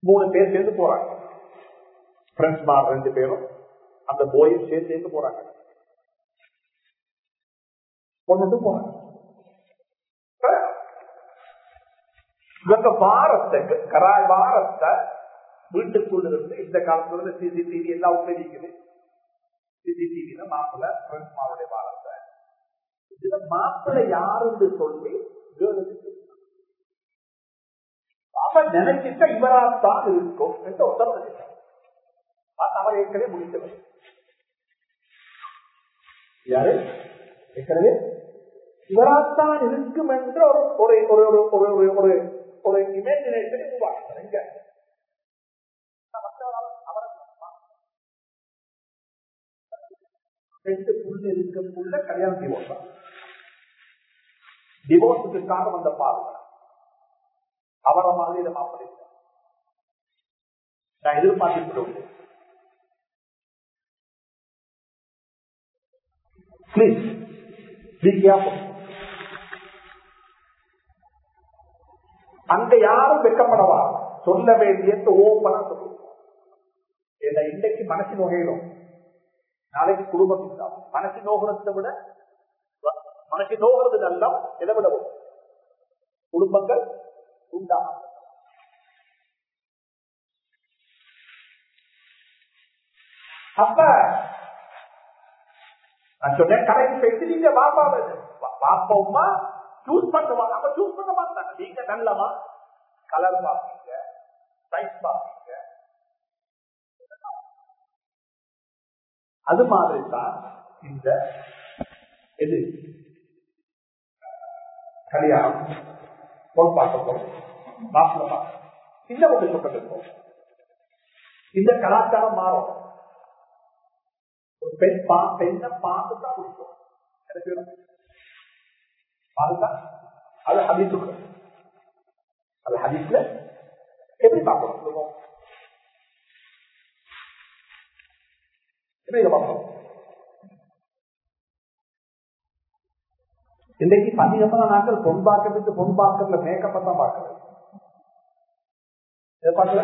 மூணு பேர் சேர்ந்து போறாங்க. ஃப்ரெண்ட்ஸ் ரெண்டு பேரும். அந்த போயும் சேர்ந்து சேர்ந்து போறாங்க. கொண்டு போறாங்க. இவங்க பாரத்தை கராய் பாரத்தை வீட்டுக்குள்ள இருந்து இந்த காலத்துல இருந்து சிசிடிவி எல்லாம் உபயோகிக்குது. சிசிடிவில மாப்பிள்ள ஃப்ரெண்ட்ஸ் மாவுடைய வாரத்தை இதுல மாப்பிள்ள யாருன்னு சொல்லி கேர்ளுக்கு தெரியும். அவ நினைச்சிட்ட இவராத்தான் இருக்கும் என்று ஒருத்தர் அவர் ஏற்கனவே முடித்தவர் யாரு? ஏற்கனவே இவராத்தான் இருக்கும் என்ற ஒரு ஒரு ஒரு ஒரு ஒரு ஒரு ஒரு இமேஜினேஷனை உருவாக்குறாங்க கல்யாணம் டிவோர்ஸ் டிவோர்ஸுக்கு காரணம் அந்த பாருங்க. அவரை மாதிரி மாப்பிள்ளை நான் எதிர்பார்த்துட்டு பிளீஸ் பி கேர்ஃபுல் அங்க யாரும் வெக்கப்படவா சொல்ல வேண்டியது ஓப்பனா சொல்லு. ஏன்னா இன்னைக்கு மனசு நோகையிடும். நாளைக்கு குடும்பம் இல்லாம மனசு நோகிறதை விட மனசு நோகிறது நல்லா எதை விடவும் குடும்பங்கள் உண்டா? அப்ப நான் சொன்னேன் கடைக்கு போயிட்டு நீங்க பாப்பா பாப்போம்மா சூஸ் பண்ணுவாங்க அப்ப சூஸ் பண்ண மாட்டாங்க நீங்க நல்லமா கலர் பாப்பீங்க சைஸ் பாப்பீங்க அது மாதிரி தான் இந்த எது கல்யாணம் பொன் பார்க்க போறோம். மாப்பிள்ள பார்க்க இந்த ஒரு சொல்லப்பட்டிருக்கோம் இந்த கலாச்சாரம் மாறும். ஒரு பெண் பா பெண்ணை பார்த்து தான் பிடிக்கும் எனக்கு அது ஹதீஸ் அது ஹதீஸ்ல எப்படி பார்க்கணும்? சொல்லுவோம் எப்படி பார்க்கணும்? இன்னைக்கு பதினெட்டாம் நாட்கள் பொன் பார்க்கறதுக்கு பொன் பார்க்கறதுல தான் பார்க்கறது. பார்க்கல?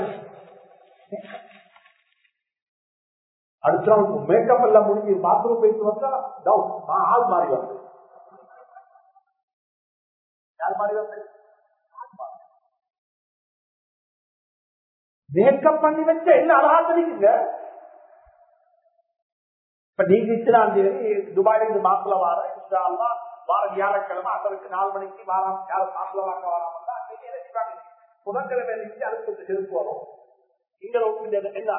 அடுத்த நாள் மேக்கப் எல்லாம் முடிஞ்சு பாத்ரூம் போயிட்டு வந்தா டவுட் நான் ஆள் மாறி வந்தேன். யார் மாறி வந்தேன்? மேக்கப் பண்ணி வச்ச என்ன அழகா தெரியுங்க இப்ப நீங்க இத்தனாம் தேதி துபாயில இருந்து மாப்பிள வார இன்ஷால்லா வார வியாழக்கிழமை அதற்கு நாலு மணிக்கு வாரம் யாரும் மாப்பிள வாங்க வாரம் புதன்கிழமை இருந்து அதுக்கு செருப்பு வரும் இங்க என்ன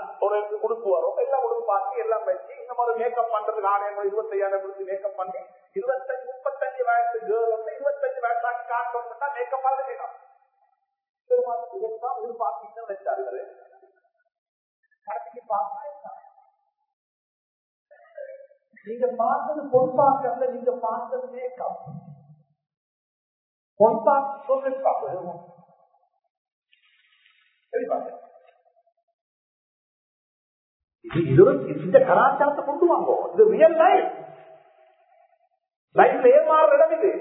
எல்லாம் உடுப்பு பார்த்து எல்லாம் வச்சு இந்த மாதிரி மேக்கப் பண்றது நானே இருபத்தையாயிரம் கொடுத்து மேக்கப் பண்ணி இருபத்தஞ்சு முப்பத்தஞ்சு வயசு கேர்ள் வந்து இருபத்தஞ்சு வயசாக்கி காட்டணும்னா மேக்கப் பண்ண வேணும். எதிர்பார்த்து வச்சாரு கடைக்கு பார்த்தா நீங்க பார்த்தது பொன் பார்க்கல நீங்க பார்த்தது மேக்கப் பொன் பார்க்க இது இந்த கலாச்சாரத்தை கொண்டு வாங்கும் இது ரியல் லைஃப் லைஃப்ல ஏமாறுற இடம் இது.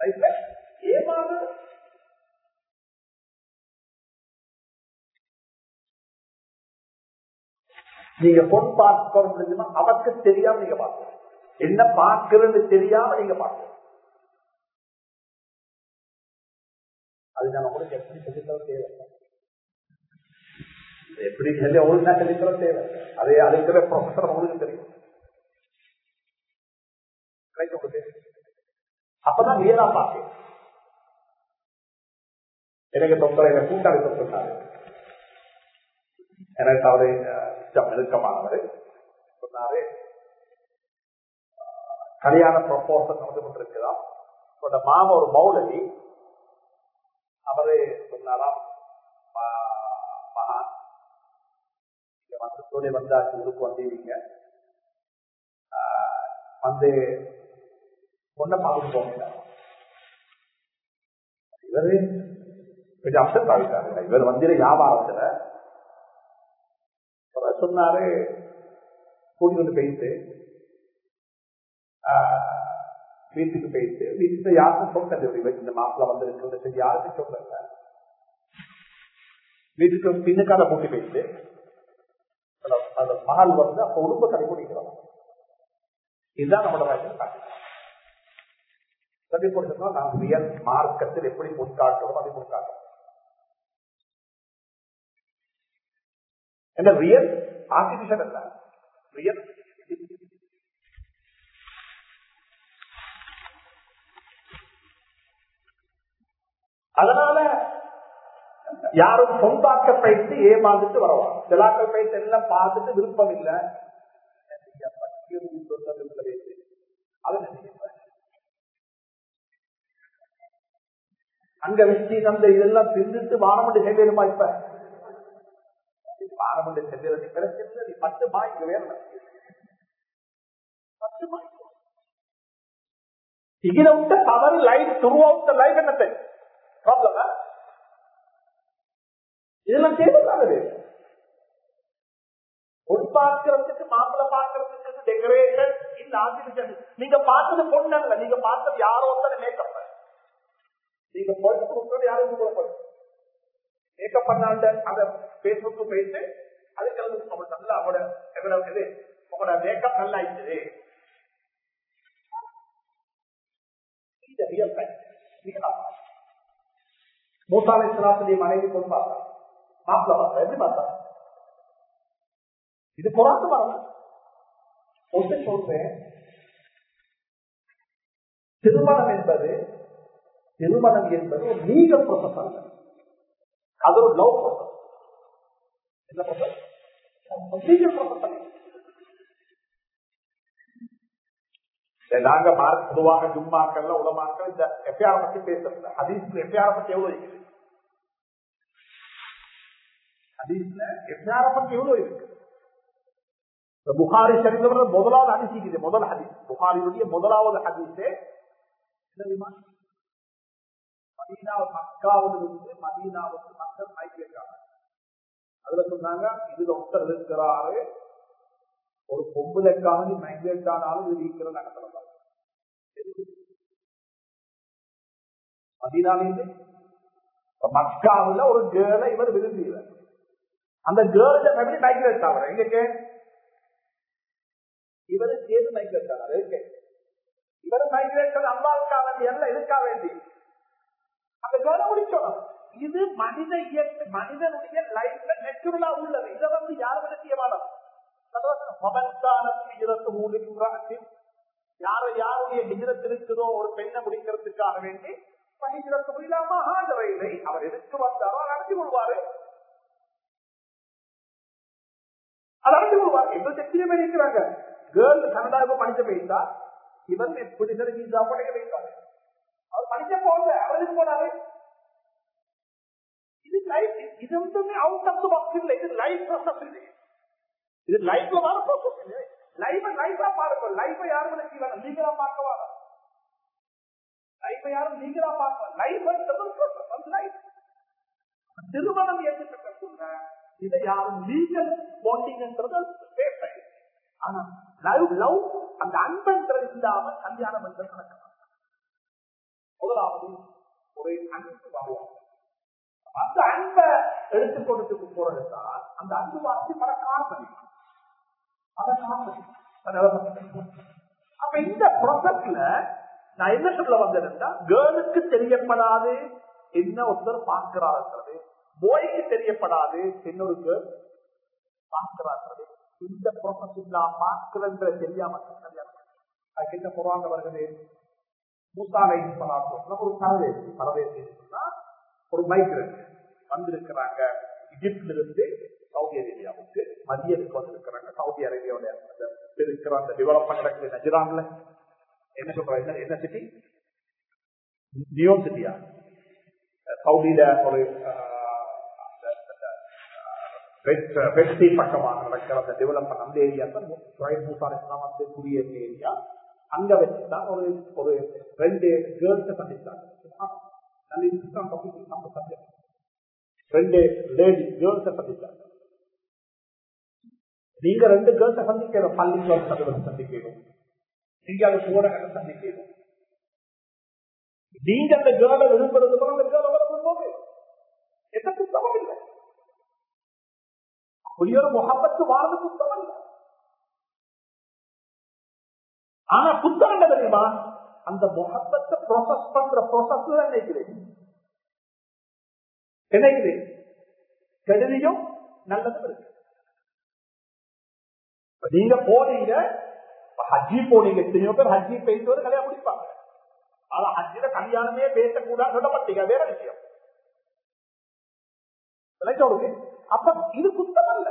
லைஃப்ல ஏமாறு நீங்க பொன் பார்க்க முடியுமா அவருக்கு தெரியாம நீங்க பார்க்கணும். என்ன பார்க்கறன்னு தெரியாம நீங்க பார்க்கணும். அது நம்ம உங்களுக்கு எப்படி சொல்லித்தர தேவை எப்படி சொல்லி அவங்களுக்கு தான் சொல்லித்தர தேவை. அதே அழைக்கிற ப்ரொஃபஸர் அவங்களுக்கு தெரியும். அப்பதான் ரியலா பார்த்தேன் எனக்கு தொந்தரை கூட்டாளி சொன்னாரு எனக்கு அவரு நெருக்கமானவர். சொன்னாரு கல்யாண ப்ரொபோசல் நடந்து கொண்டிருக்கிறார். மாமா ஒரு மௌலவி. அவரு சொன்னாராம் நீங்க வந்தாச்சு ஊருக்கு வந்தீங்க வந்து பொண்ணை பார்த்துட்டு போங்க இவரு கொஞ்சம் அப்செட் ஆகிட்டாரு இவர் வந்து வியாபாரத்துல சொன்னாரு கூட்டி கொண்டு போயிட்டு வீட்டுக்கு போயிட்டு வீட்டுல யாருக்கும் சொல்றது இந்த மாப்பிள்ள வந்திருக்கு யாருக்கும் சொல்லல வீட்டுக்கு பின்னுக்கால கூட்டி போயிட்டு அந்த மகள் வந்து அப்ப உடுப்ப கடைபிடிக்கிறோம் இதுதான் நம்மளோட வயசு காட்டுறோம் கொடுத்தோம்னா நாம் ரியல் மார்க்கத்தில் எப்படி முன்காட்டுறோம் அதை முன்காட்டுறோம். என்ன ரியல் ஆர்டிபிஷியல் அல்ல. ரியல் அதனால யாரும் சொந்தாக்க பயிற்சி ஏமாந்துட்டு வரவாங்க சிலாக்கள் பயிற்சி எல்லாம் பார்த்துட்டு விருப்பம் இல்லை. அங்க வச்சு அந்த இதெல்லாம் பிரிந்துட்டு வாரமண்டு செல்லிடுமா இப்ப? வாரமண்டு செல்லுறது பிரச்சனை நீ பத்து மாய்க்கு வேணும் பத்து மாய்க்கு இதுல விட்ட பவர் லைஃப் த்ரூ லைஃப் இதெல்லாம் தேவையில்லாதது பொன் பார்க்கறதுக்கு மாப்பிள்ள பார்க்கறதுக்கு டெக்கரேஷன் இந்த ஆர்டிபிஷியல் நீங்க பார்த்தது பொண்ணல்ல நீங்க பார்த்தது யாரோ ஒருத்தர் மேக்கப் நீங்க பொண்ணு யாரும் கூட மேக்கப் பண்ணாண்ட அந்த பேஸ்புக்கு போயிட்டு அதுக்கு அவங்க நல்லா அவட எவ்வளவு இது? உங்களோட மேக்கப் நல்லா இருக்குது. மூசாலை சிலாசனை மனைவி கொண்டு பார்த்தா மாப்பிள்ள பார்த்தா எப்படி பார்த்தா இது பொறாத்து வரலாம் ஒன்று சொல்றேன். திருமணம் என்பது திருமணம் என்பது ஒரு லீகல் ப்ரொசஸ் அல்ல அது ஒரு லவ் ப்ரொசஸ் என்ன ப்ரொசஸ் லீகல் ப்ரொசஸ் நாங்க பொதுவாக ஜும்மாக்கள் உலமாக்கள் இந்த எஃப்ஐஆர் பத்தி பேசுறது ஹதீஸ்ல எஃப்ஐஆர் பத்தி எவ்வளவு ஹதீஸ்ல பத்தி எவ்வளவு இருக்கு? புகாரி சரிந்தவர் முதலாவது ஹதீஸ் முதல் ஹதீஸ். புகாரியுடைய முதலாவது ஹதீஸே மதீனா மக்காவிலிருந்து மதீனாவுக்கு மக்கள் மைக்ரேட்டாங்க அதுல சொன்னாங்க இதுல ஒருத்தர் இருக்கிறாரு. ஒரு பொம்புலைக்காக மைக்ரேட் ஆனாலும் இது இருக்கிற நடக்கிறதா மதீனாவிலிருந்து மக்காவில் ஒரு கேளை இவர் விரும்பியவர் அந்த கேர்ள எப்படி மைக்ரேட் ஆகிறார் எங்க இவரு சேர்ந்து மைக்ரேட் ஆனார் இவர் மைக்ரேட் அம்மாவுக்கா வேண்டி அல்ல இருக்கா வேண்டி. அந்த கேர்ளை முடிச்சோம். இது மனித இயக்க மனிதனுடைய லைஃப்ல நெச்சுரலா உள்ளது. இதை வந்து யாரும் நிச்சயமானது யார யாருடைய ஹிஜரத் இருக்குதோ ஒரு பெண்ணை முடிக்கிறதுக்காக வேண்டி பகிரத்து முடியாம ஆண்டவையில்லை அவர் எதுக்கு வந்தாரோ நடத்தி கொள்வாரு. அது நடத்தி கொள்வார் எங்க எத்தனை இருக்கிறாங்க கேர்ள் கனடாவுக்கு படிக்க போயிருந்தா இவன் எப்படி வீசா படைக்க வைத்தாரு அவர் படிக்க போகல அவருக்கு போனாரு இது லைஃப் இது வந்து அவுட் ஆஃப் த பாக்ஸ் இல்லை இது லைஃப் ப்ராசஸ் இல்லை இது லைஃப்ல வர ப்ராசஸ் இல்லை லைஃப லைஃபா பாருங்க லைஃப யாரும் நினைக்கிறாங்க நீங்களா பார்க்க வர லைஃப யாரும் நீங்களா பார்க்க லைஃப் லைஃப் திருமணம் ஏற்றுக்கிட்ட இதை யாரும் லீகல் போட்டிங்கிறது ஆனா லவ் லவ் அந்த அன்பன்றது இல்லாம கல்யாணம் என்று நடக்க முதலாவது ஒரு அன்பு வாழ்வாங்க அந்த அன்பை எடுத்துக்கொண்டு போறதுதான் அந்த அன்பு வார்த்தை பல காரணம் அப்ப இந்த ப்ரொசஸ்ல நான் என்ன சொல்ல வந்திருந்தா கேர்ளுக்கு தெரியப்படாது என்ன ஒருத்தர் பார்க்கிறார்கள் போய்க்கு தெரியப்படாது பெண்ணொருக்கு பார்க்கிறார்கள். இந்த ப்ரொசஸ் இல்லாம பார்க்கிறன்ற தெரியாம அதுக்கு என்ன போறாங்க வருகிறது? மூசாலை ஒரு பரதேசி பரதேசி ஒரு மைக்ரண்ட் வந்திருக்கிறாங்க. இஜிப்ட்ல இருந்து சவுதி அரேபியாவுக்கு மதியத்துக்கு வந்திருக்கிறாங்க. சவுதி அரேபியாவோட இருக்கிற அந்த டெவலப்மெண்ட் நடக்குது. நஜிரான்ல. என்ன சொல்ற என்ன என்ன சிட்டி நியோ சிட்டியா சவுதியில ஒரு வெற்றி பக்கமாக நடக்கிற அந்த டெவலப்மெண்ட் அந்த ஏரியா தான் வந்து குடியேறிய ஏரியா. அங்க வச்சுதான் ஒரு ஒரு ரெண்டு கேர்ள்ஸ் சந்திச்சாங்க. ரெண்டு லேடி கேர்ள்ஸ சந்திச்சாங்க. நீங்க ரெண்டு கேர்ள்ஸ சந்திக்கணும் பள்ளி கேர்ள்ஸ் சந்திக்கணும் நீங்க அதை சூடகத்தை சந்திக்கணும் நீங்க அந்த கேர்ளை விரும்புறது கூட அந்த கேர்ளை விரும்பும்போது எந்த புத்தகம் ஒரு முகப்பத்து வாழ்ந்து புத்தகம் ஆனா புத்தகம் என்ன தெரியுமா? அந்த முகப்பத்தை ப்ராசஸ் பண்ற ப்ராசஸ்ல நினைக்கிறேன் நினைக்கிறேன் கெடுதியும் நல்லதும் இருக்கு. நீங்க போனீங்க ஹஜ்ஜி போனீங்க எத்தனையோ பேர் ஹஜ்ஜி போயிட்டு வந்து கல்யாணம் முடிப்பாங்க. ஆனா ஹஜ்ஜில கல்யாணமே பேசக்கூடாது சொல்லப்பட்டீங்க வேற விஷயம். விளைச்சோடுது அப்ப இது குத்தம் அல்ல.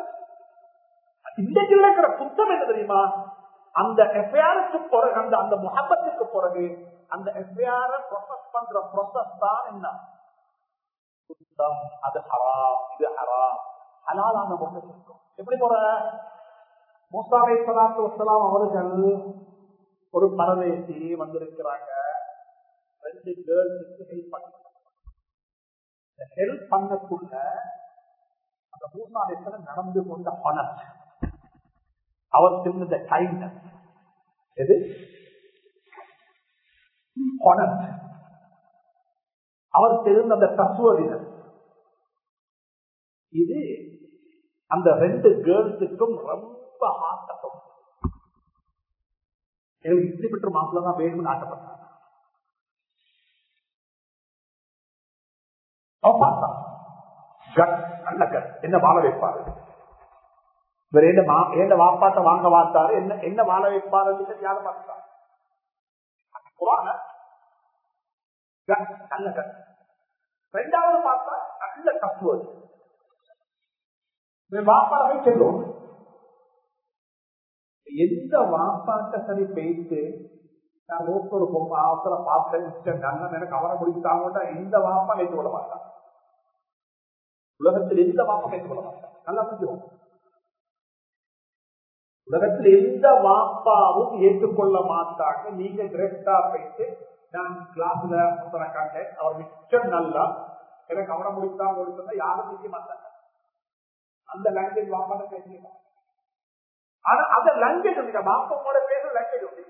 இன்றைக்கு இருக்கிற குத்தம் என்ன தெரியுமா? அந்த எஃப்ஐஆருக்கு பிறகு அந்த அந்த முகப்பத்துக்கு பிறகு அந்த எஃப்ஐஆர் ப்ரொசஸ் பண்ற ப்ரொசஸ் தான் என்ன? குத்தம். அது ஹராம். இது ஹராம். ஹலாலான ப்ரொசஸ் இருக்கும். எப்படி போற? மூசாவை சலாத்து வசலாம் அவர்கள் ஒரு பரதேசி வந்திருக்கிறாங்க. ரெண்டு கேர்ள்ஸுக்கு ஹெல்ப் பண்ண. ஹெல்ப் பண்ணக்குள்ள நடந்து கொண்ட பணம். அவர் திருந்த கைண்ட்னஸ் எது? பணம். அவர் தெரிந்த அந்த தத்துவதினர் இது அந்த ரெண்டு கேர்ள்ஸுக்கும் ரொம்ப ஆட்டப்படும் எனக்கு இப்படி பெற்ற மாப்பிள்ள தான் வேணும்னு ஆட்டப்பட்டார் அவன் பார்த்தான். நல்ல கட் என்ன வாழ வைப்பாரு? இவர் என்ன வாப்பாட்ட வாங்க பார்த்தாரு என்ன என்ன வாழ வைப்பாரு யாரும் பார்த்தார் நல்ல கட் ரெண்டாவது பார்த்தா நல்ல தத்துவது வாப்பாவை செல்லும் எந்த வாப்பாட்ட சரி பேசி நான் ஒரு பொம்மை அவசர பார்த்தேன் கண்ணன் எனக்கு அவரை முடித்தாங்க எந்த வாப்பா வைத்து விட மாட்டான். உலகத்தில் எந்த வாப்பா வைத்து விட நல்லா புரிஞ்சுக்கணும் உலகத்தில் எந்த வாப்பாவும் ஏற்றுக்கொள்ள மாட்டாங்க. நீங்க கிரெக்டா போயிட்டு நான் கிளாஸ்ல ஒருத்தனை கண்டேன். அவர் மிச்சம் நல்லா எனக்கு அவனை முடித்தாங்க கொடுத்தா யாரும் பேச மாட்டாங்க. அந்த லாங்குவேஜ் வாப்பான பேசிக்கலாம் ஆனா அந்த லாங்குவேஜ் உண்டு. வாப்பாவோட பேசுற லாங்குவேஜ் உண்டு.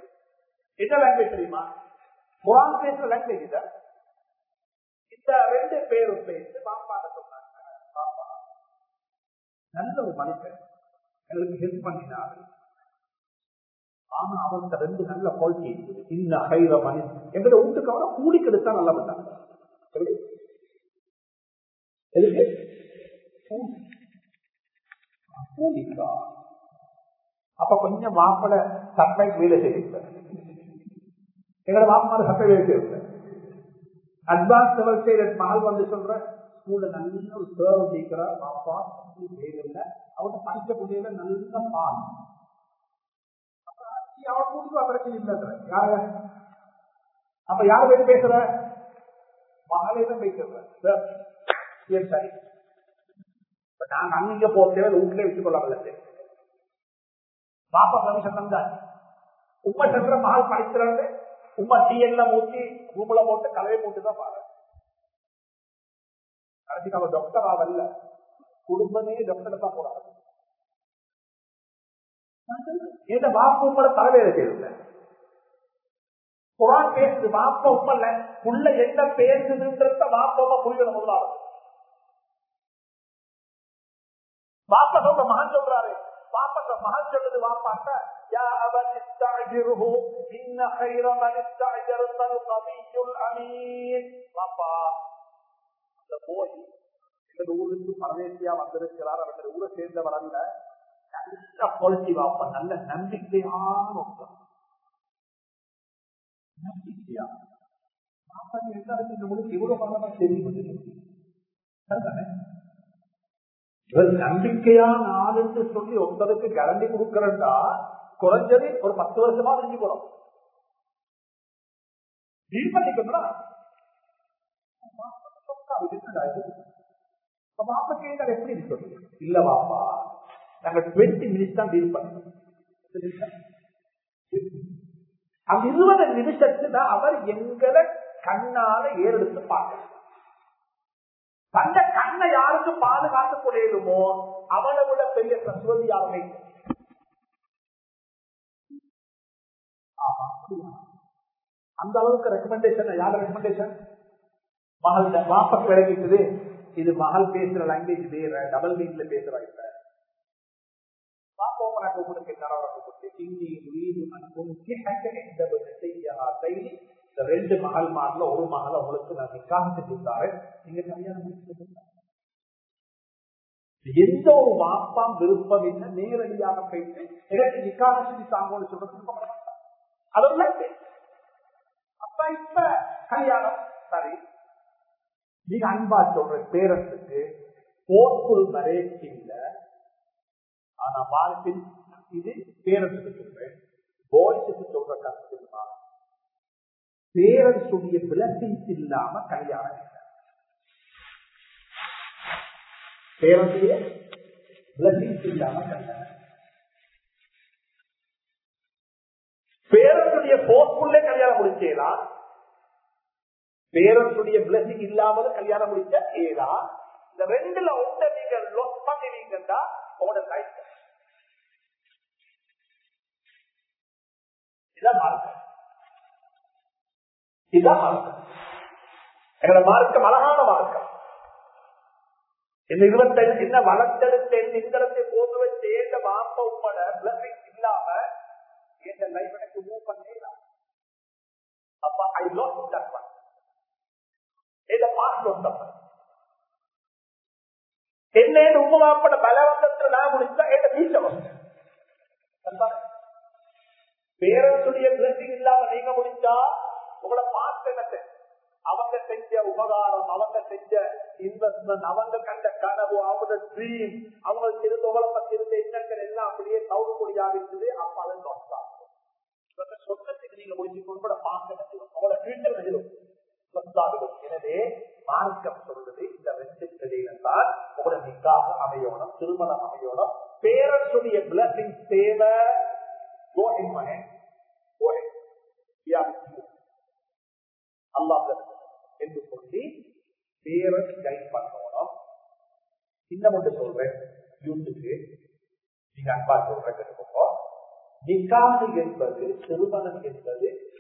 என்ன லாங்குவேஜ் தெரியுமா? குரான் பேசுற லாங்குவேஜ் இத. இந்த ரெண்டு பேரும் பேசி பாப்பாட பாப்பா நல்ல ஒரு மனுஷன். எங்களுக்கு ஹெல்ப் பண்ணினார். ஆனா அவர்கிட்ட ரெண்டு நல்ல குவாலிட்டி இருக்குது. இந்த ஹைர மணி எங்களை வீட்டுக்கு அவரை கூலி கெடுத்தா நல்லா பண்ணாங்க எதுக்கு கூலிக்கா? அப்ப கொஞ்சம் மாப்பிள சட்டை வேலை செய்திருப்பார். எங்களோட மாப்பிள சட்டை வேலை செய்திருப்பார். அட்வான்ஸ் லெவல் செய்த மகள் வந்து சொல்ற ஸ்கூல்ல நல்ல ஒரு சேவை ஜெயிக்கிறார் பாப்பா வேலையில அவங்க படிச்ச பிள்ளையில நல்ல பால். அவன் கூட்டு பிரச்சனை இல்லை யாரு? அப்ப யார பேர் பேசுற? மகளே பேசுற. சரி நாங்க அங்க போட்டே வீட்டுல வச்சு கொள்ளாமல் பாப்பா பர்மிஷன் தந்தார் உண்மை சென்ற மகள் படிக்கிறாங்க உண்மை டீ எல்லாம் ஊற்றி ரூம்ல போட்டு கலவை போட்டு தான் பாரு. கடைசிக்கு அவன் டாக்டர் ஆவல்ல குடும்பமே டாக்டர் தான் போறாரு இந்த மாப்ப உங்களை தலைமையில செய்யல குரான் பேசுது மாப்ப உம்மல்ல உள்ள என்ன பேசுதுன்றத மாப்பமா புரியல முதலாவது பாப்பா சொல்ற மகன் சொல்றாரு பாப்பா மகன் சொல்லுது வாப்பாட்ட يا أبت استعجره إن خير من استعجرت القوي الأمين பாப்பா அந்த போய் எங்க ஊருக்கு பரமேசியா வந்திருக்கிறார் அவர்கள் ஊரை சேர்ந்தவர் அல்ல. நல்ல குவாலிட்டி வாப்ப நல்ல நம்பிக்கையான ஒருத்தர். நம்பிக்கையா? பாப்பாக்கு எல்லாருக்கும் இந்த முடிவு இவ்வளவு பரவாயில்ல தெரியும் இவர் நம்பிக்கையான ஆள் சொல்லி ஒருத்தருக்கு கரண்டி கொடுக்கிறா குறைஞ்சது ஒரு பத்து வருஷமா செஞ்சு போறோம் டீல் எப்படி இல்ல வாப்பா நாங்க டுவெண்ட்டி மினிட்ஸ் தான் டீல் பண்ணோம் அந்த இருபது நிமிஷத்துல அவர் எங்களை கண்ணால ஏறெடுத்து பார்க்க தந்த கண்ணை யாருக்கு பாதுகாத்துக் கொள்ளையிலுமோ அவனை விட பெரிய பிரசுவதி யாருமே அந்த அளவுக்கு ரெக்கமெண்டேஷன் யார் ரெக்கமெண்டேஷன் மகள் வாப்பக்கு விளங்கிட்டது இது மகள் பேசுற லாங்குவேஜ் வேற டபுள் மீன்ல பேசுறா இப்ப. பாப்பா நான் உங்களுக்கு தரவரப்பட்டு இன்னி உயிர் அனுப்பும் இந்த ரெண்டு மகள் மாறல ஒரு மகள் அவங்களுக்கு நான் நிக்காக செஞ்சிருந்தாரு நீங்க கல்யாணம் எந்த ஒரு வாப்பாம் விருப்பம் இல்லை நேரடியாக போயிட்டு எனக்கு நிக்காக செஞ்சு தாங்கன்னு சொல்றது விருப்பப்பட அதெல்லாம் அப்ப இப்ப கல்யாணம் சரி. நீங்க அன்பா சொல்ற பேரத்துக்கு போர்க்குள் மேரேஜ் இல்ல ஆனா வாழ்க்கை இது பேரத்துக்கு சொல்றேன். பாய்ஸுக்கு சொல்ற கருத்து தெரியுமா பேரன்ஸுடைய பிளஸிங்ஸ் இல்லாம கல்யாணம் இல்லை. பேரனுடைய பிளஸிங்ஸ் இல்லாம கல்யாணம் பேரனுடைய போக்குள்ளே கல்யாணம் முடிச்சேதான் பேரனுடைய பிளஸிங் இல்லாமல் கல்யாணம் முடிச்ச ஏதா இந்த ரெண்டுல ஒன்றை நீங்க லொக் பண்ணினீங்கன்னா உங்களோட லைஃப் இதான் மார்க்கம். இதான் மார்க்கம். எங்களோட மார்க்கம் அழகான மார்க்கம். இந்த இருபத்தஞ்சு என்ன வளர்த்தெடுத்த இந்திரத்தை போது வச்சு ஏந்த மாப்ப உட்பட பிளஸிங் இல்லாம எந்த லைஃப் எனக்கு மூவ் பண்ணலாம் அப்ப ஐ லாஸ் தட் ஒன் இத பாஸ் லாஸ் என்ன உண்மைப்பட பலவந்தத்தில் நான் முடிச்சா என்ன வீச்ச வந்து பேரத்துடைய பிளஸிங் இல்லாம நீங்க முடிச்சா உங்களை பார்த்து என்ன அவங்க செஞ்ச உபகாரம் அவங்க செஞ்ச இன்வெஸ்ட்மெண்ட் அவங்க கண்ட கனவு அவங்க ட்ரீம் அவங்களுக்கு இருந்த உங்களை பத்தி இருந்த எண்ணங்கள் எல்லாம் அப்படியே தவறு முடியாது இருக்குது அப்ப அதன் சொத்தத்துக்கு நீங்க முடிச்சு கொண்டு பார்க்க உங்களோட ஃபியூச்சர் எழுதும் எனவே மார்க்கம் சொல்றது இந்த ரெண்டு இடையில தான் உங்களோட நிக்காக அமையணும் திருமணம் அமையணும். பேரனுடைய பிளஸிங் தேவை. Go in my hand. Go ahead. Yeah. Allah என்று சொல்லி பேரன் கைட் பண்ணணும். இன்னும் ஒன்று சொல்றேன். யூத்துக்கு நீங்க அன்பா சொல்றேன். கேட்டுக்கோ நிக்காது என்பது திருமணம் என்பது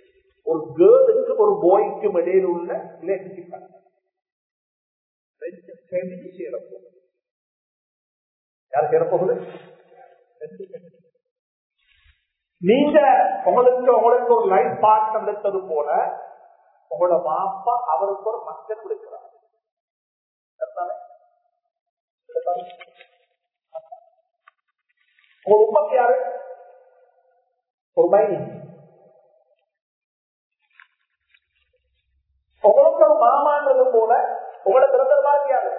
ஒரு கேர்ளுக்கு ஒரு பாய்க்கும் இடையில் உள்ள ரிலேஷன்ஷிப் ரெண்டு சேரப்போகுது யார். நீங்க உங்களுக்கு உங்களுக்கு ஒரு லைஃப் பார்ட்னர் எடுத்தது போல உங்களோட மாப்பா அவருக்கு ஒரு மக்கள் கொடுக்கிறார்? உங்க உண்மைக்கு யாரு ஒரு மைனி உங்களுக்கு மாமான்றது போல உங்களை பிறந்தது யாரு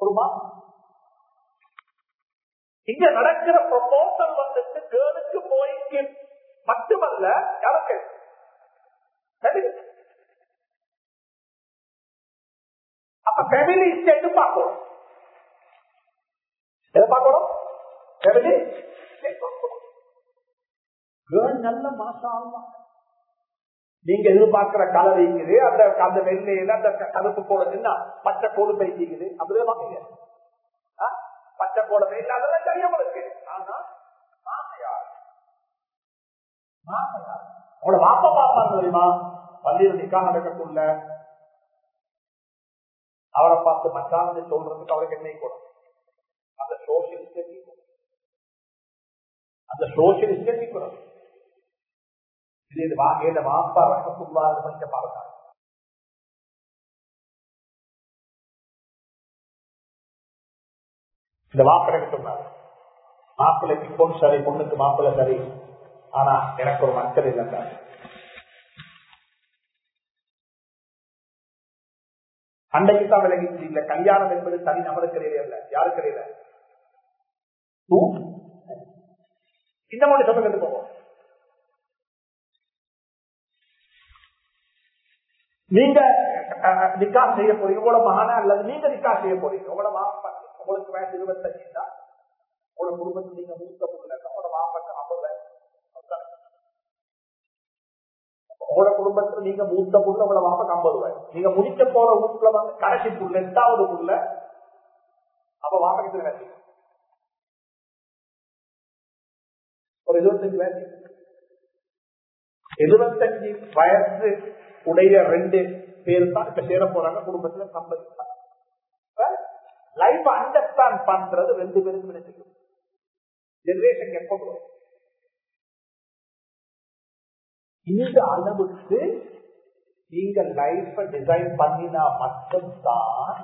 ஒரு இங்க நடக்கிற ப்ரொபோசல் வந்துட்டு கேளுக்கு போய்க்கு மட்டுமல்ல யாருக்கு? அப்ப ஃபேமிலி ஸ்டேட் பார்க்கணும் எதை பார்க்கணும் ஃபேமிலி நல்ல மாசம் நீங்க எதிர்பார்க்கிற கலர் இருக்குது அந்த அந்த வெள்ளையில அந்த கருப்பு கோடு நின்னா பச்சை கோடு பைக்குது அப்படியே பாக்கீங்க பச்சை கோட வெயில் அதெல்லாம் உங்களுக்கு ஆனா மாமையார் மாமையார் உங்களோட வாப்பா பார்ப்பாங்க தெரியுமா? பள்ளியில் நிக்காம நடக்கக்குள்ள அவரை பார்த்து மச்சாந்து சொல்றதுக்கு அவருக்கு என்ன கூட அந்த சோசியலிஸ்ட் அந்த சோசியலிஸ்ட் கூட இது வாங்க இந்த வாப்பா ரசத்துள்ளா படிக்க பாருங்க இந்த வாப்பனுக்கு சொன்னார் மாப்பிள்ளைக்கு பொண்ணு சரி பொண்ணுக்கு மாப்பிள்ளை சரி ஆனா எனக்கு ஒரு மக்கள் இல்லைங்க அன்றைக்கு தான் விலகிச்சு இல்ல கல்யாணம் என்பது தனி நபருக்கு இடையில இல்ல யாருக்கு இடையில இந்த மாதிரி சொல்லுங்க போவோம் நீங்க நிக்கா செய்ய போறீங்க. உங்களோட மகனா அல்லது நீங்க நிக்கா செய்ய போறீங்க. உங்களோட மாப்பா உங்களுக்கு வயசு இருபத்தஞ்சு தான் உங்களோட குடும்பத்தில் நீங்க மூத்த பொண்ணு உங்களோட மாப்பாக்கு ஐம்பது வயசு. உங்களோட குடும்பத்துல நீங்க மூத்த புள்ள உங்களோட மாப்பாக்கு ஐம்பது வயசு. நீங்க முடிக்க போற வீட்டுல வந்து கடைசி புள்ள எட்டாவது புள்ள அப்ப வாப்பாக்கு வயசு? ஒரு இருபத்தஞ்சு வயசு. இருபத்தஞ்சு வயசு உடைய ரெண்டு பேர் தான் இப்ப சேர போறாங்க குடும்பத்துல சம்பதிப்பாங்க லைஃப் அண்டர்ஸ்டாண்ட் பண்றது ரெண்டு பேரும் நினைச்சுக்கும் ஜெனரேஷன் எப்ப வரும்? இந்த அளவுக்கு நீங்க லைஃப டிசைன் பண்ணினா மட்டும்தான்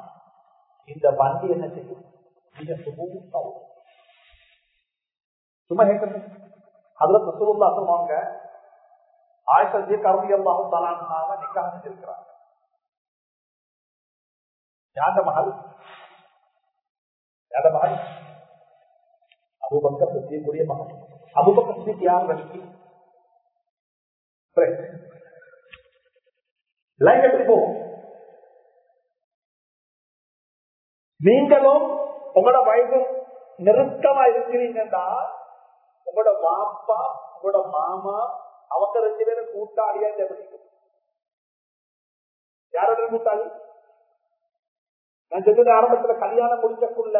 இந்த வண்டி என்ன செய்யும்? நீங்க சுமூகா சும்மா கேட்கணும் அதுல ரசூலுல்லாஹ் சொல்லுவாங்க ஆயிஷா ஜி கருதி அல்லாஹும் தலானாக நிக்காக செஞ்சிருக்கிறாங்க யாத மகள்? யாத மகள்? அபுபக்கர் சித்தியக்கூடிய மகள். அபுபக்கர் சித்திக் யார் வலிக்கு லைன் எப்படி நீங்களும் உங்களோட வயது நெருக்கமா இருக்கிறீங்கன்னா உங்களோட வாப்பா உங்களோட மாமா அவங்க ரெண்டு பேரும் கூட்டாளியா ஜபிக்கும் யாரோட கூட்டாளி நான் சொன்னது ஆரம்பத்துல கல்யாணம் முடிக்கக்குள்ள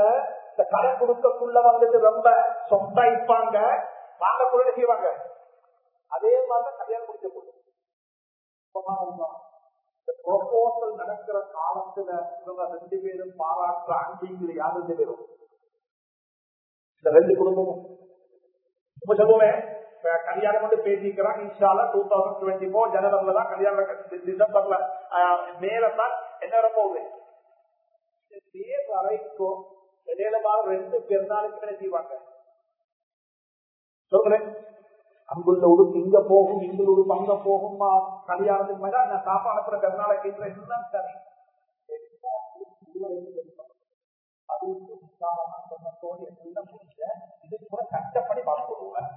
இந்த கடை கொடுக்கக்குள்ள வந்துட்டு ரொம்ப சொந்தா இருப்பாங்க வாங்கக்குள்ள செய்வாங்க அதே மாதிரிதான் கல்யாணம் முடிக்கக்குள்ள இந்த ப்ரொபோசல் நடக்கிற காலத்துல இவங்க ரெண்டு பேரும் பாராட்டுற அன்பிங்கிற யாரும் ரெண்டு பேரும் இந்த ரெண்டு குடும்பமும் இப்ப சொல்லுவேன் கல்யாணம் வந்து பேசிக்கிறான் இன்ஷால டூ தௌசண்ட் டுவெண்ட்டி ஃபோர் ஜனவரில தான் கல்யாணம் டிசம்பர்ல மேல தான் என்ன வர போகுது? மே வரைக்கும் இடையிலமாக ரெண்டு பெருநாளுக்கு என்ன செய்வாங்க? சொல்றேன். அங்குள்ள உடுப்பு இங்க போகும் இங்குள்ள உடுப்பு அங்க போகும் கல்யாணத்துக்கு மேல நான் சாப்பாடு அனுப்புற பெருநாளை கேட்கிறேன். எல்லாம் சரி. கஷ்டப்படி பார்த்துடுவேன்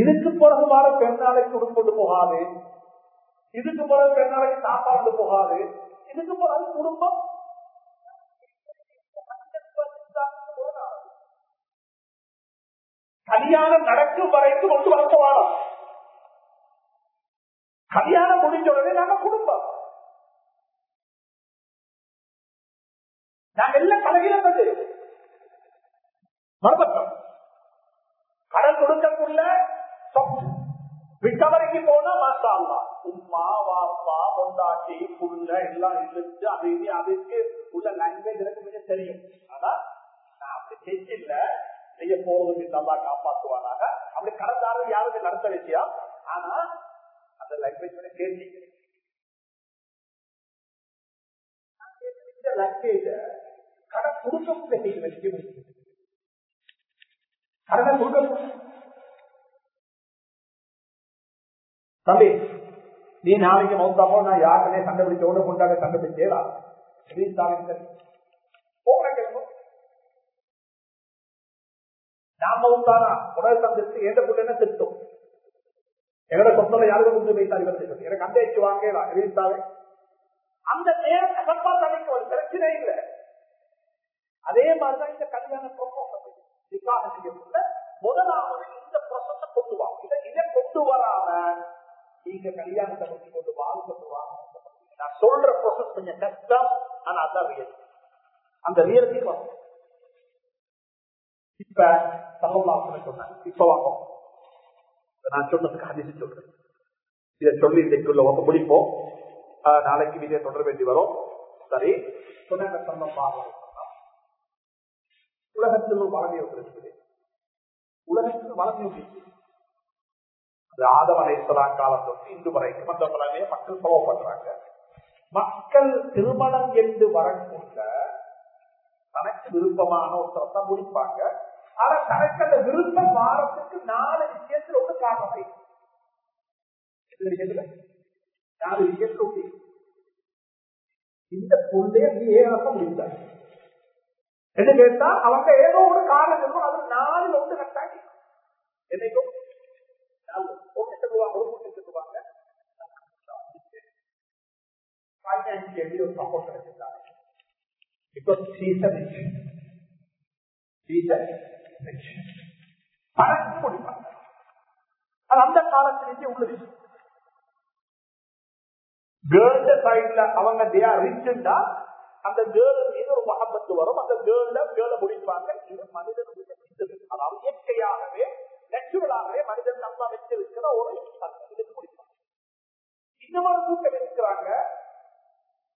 இதுக்கு பிறகு வார பெருநாளைக்கு உடுப்பொண்டு போகாது. இதுக்கு பிறகு பெருநாளைக்கு சாப்பாடு போகாது. இதுக்கு பிறகு குடும்பம். கல்யாணம் நடக்கும் வரைக்கும் ஒன்று வரப்ப கல்யாணம் முடிஞ்ச உடனே நாங்க குடும்பம். நாங்க எல்லாம் கலகிலப்பட்டு மறுபக்கம். கடன் கொடுக்கக்குள்ள ரிகவரிக்கு போனா மாசா உமா வாப்பா பொண்டாட்டி புள்ள எல்லாம் இழுத்து அது இது அதுக்கு உள்ள லாங்குவேஜ் எனக்கு மிக தெரியும். ஆனா நான் அப்படி செஞ்சில்ல செய்ய போறது நல்லா காப்பாற்றுவானாக அப்படி கடந்தாலும் யாருக்கு நடத்த விஷயம் ஆனா அந்த லாங்குவேஜ் கேட்டீங்க லாங்குவேஜ கடன் கொடுக்க வச்சுக்க கடனை கொடுக்க தம்பி நீ நாளைக்கு மௌத்தாப்போ நான் யாருனே சண்டை பிடிச்ச ஒண்ணு கொண்டாட சண்டை பிடிச்சேடா நான் மௌத்தானா உடல் சந்திச்சு எந்த புள்ளன திட்டம் எங்கட சொத்துல யாருக்கு கொண்டு போய்த்தாரு இவர் எனக்கு அந்த எச்சு வாங்கலாம் எதிர்த்தாவே அந்த நேரம் கசப்பா தனிக்கு ஒரு பிரச்சனை இல்லை. அதே மாதிரிதான் இந்த கல்யாண நிக்காக செய்யப்பட்ட முதலாவது இந்த ப்ரொசஸ கொண்டு வா. இதை இதை கொண்டு வராம நீங்க கல்யாணத்தை பற்றி கொண்டு வாழ்க்கை நான் சொல்ற ப்ரொசஸ் கொஞ்சம் கஷ்டம் ஆனா அதான் ரியல் அந்த ரியலுக்கு வரும் இப்ப சமூகம் சொன்னேன் இப்ப வாங்கும் நான் சொன்னதுக்கு அதிர்ச்சி சொல்றேன். இதை சொல்லி இன்றைக்குள்ள ஒப்ப முடிப்போம். நாளைக்கு இதை தொடர வேண்டி வரும். சரி. சொன்ன சம்பவம் உலகத்திலும் வளமையை இருக்குது உலகத்தில் அது ஆதவனைசலாம் காலம் தொட்டு இன்று வரைக்கும் அந்த பலனையை மக்கள் ஃபாலோ பண்றாங்க மக்கள் திருமணம் என்று வரக்குள்ள தனக்கு விருப்பமான ஒருத்தர் தான் முடிப்பாங்க. ஆனா தனக்கு அந்த விருப்பம் வாரத்துக்கு நாலு விஷயத்துல ஒன்று காரணம் நாலு விஷயத்துல ஒன்று இந்த பொருளைய ஏழப்ப முடிந்தாங்க என்ன கேட்டா அவங்க ஏதோ ஒரு காரணம் இருக்கும் அது நாலு ஒன்று கட்டாங்க என்னைக்கும் சப்போர்ட் சீசன் சீசன் அது அந்த காலத்திலேயே உள்ளது. கேர்ள் சைட்ல அவங்க ரிச்சுண்டா அந்த கேர்ள் மீது ஒரு மகப்பத்து வரும். அந்த கேர்ள்ல கேர்ள முடிப்பாங்க. இது மனிதனுடைய அதாவது இயற்கையாகவே நேச்சுரலாகவே மனிதன் நம்ம வச்சிருக்கிற ஒரு இதுக்கு முடிப்பாங்க இன்னொரு கூட்டம் இருக்கிறாங்க.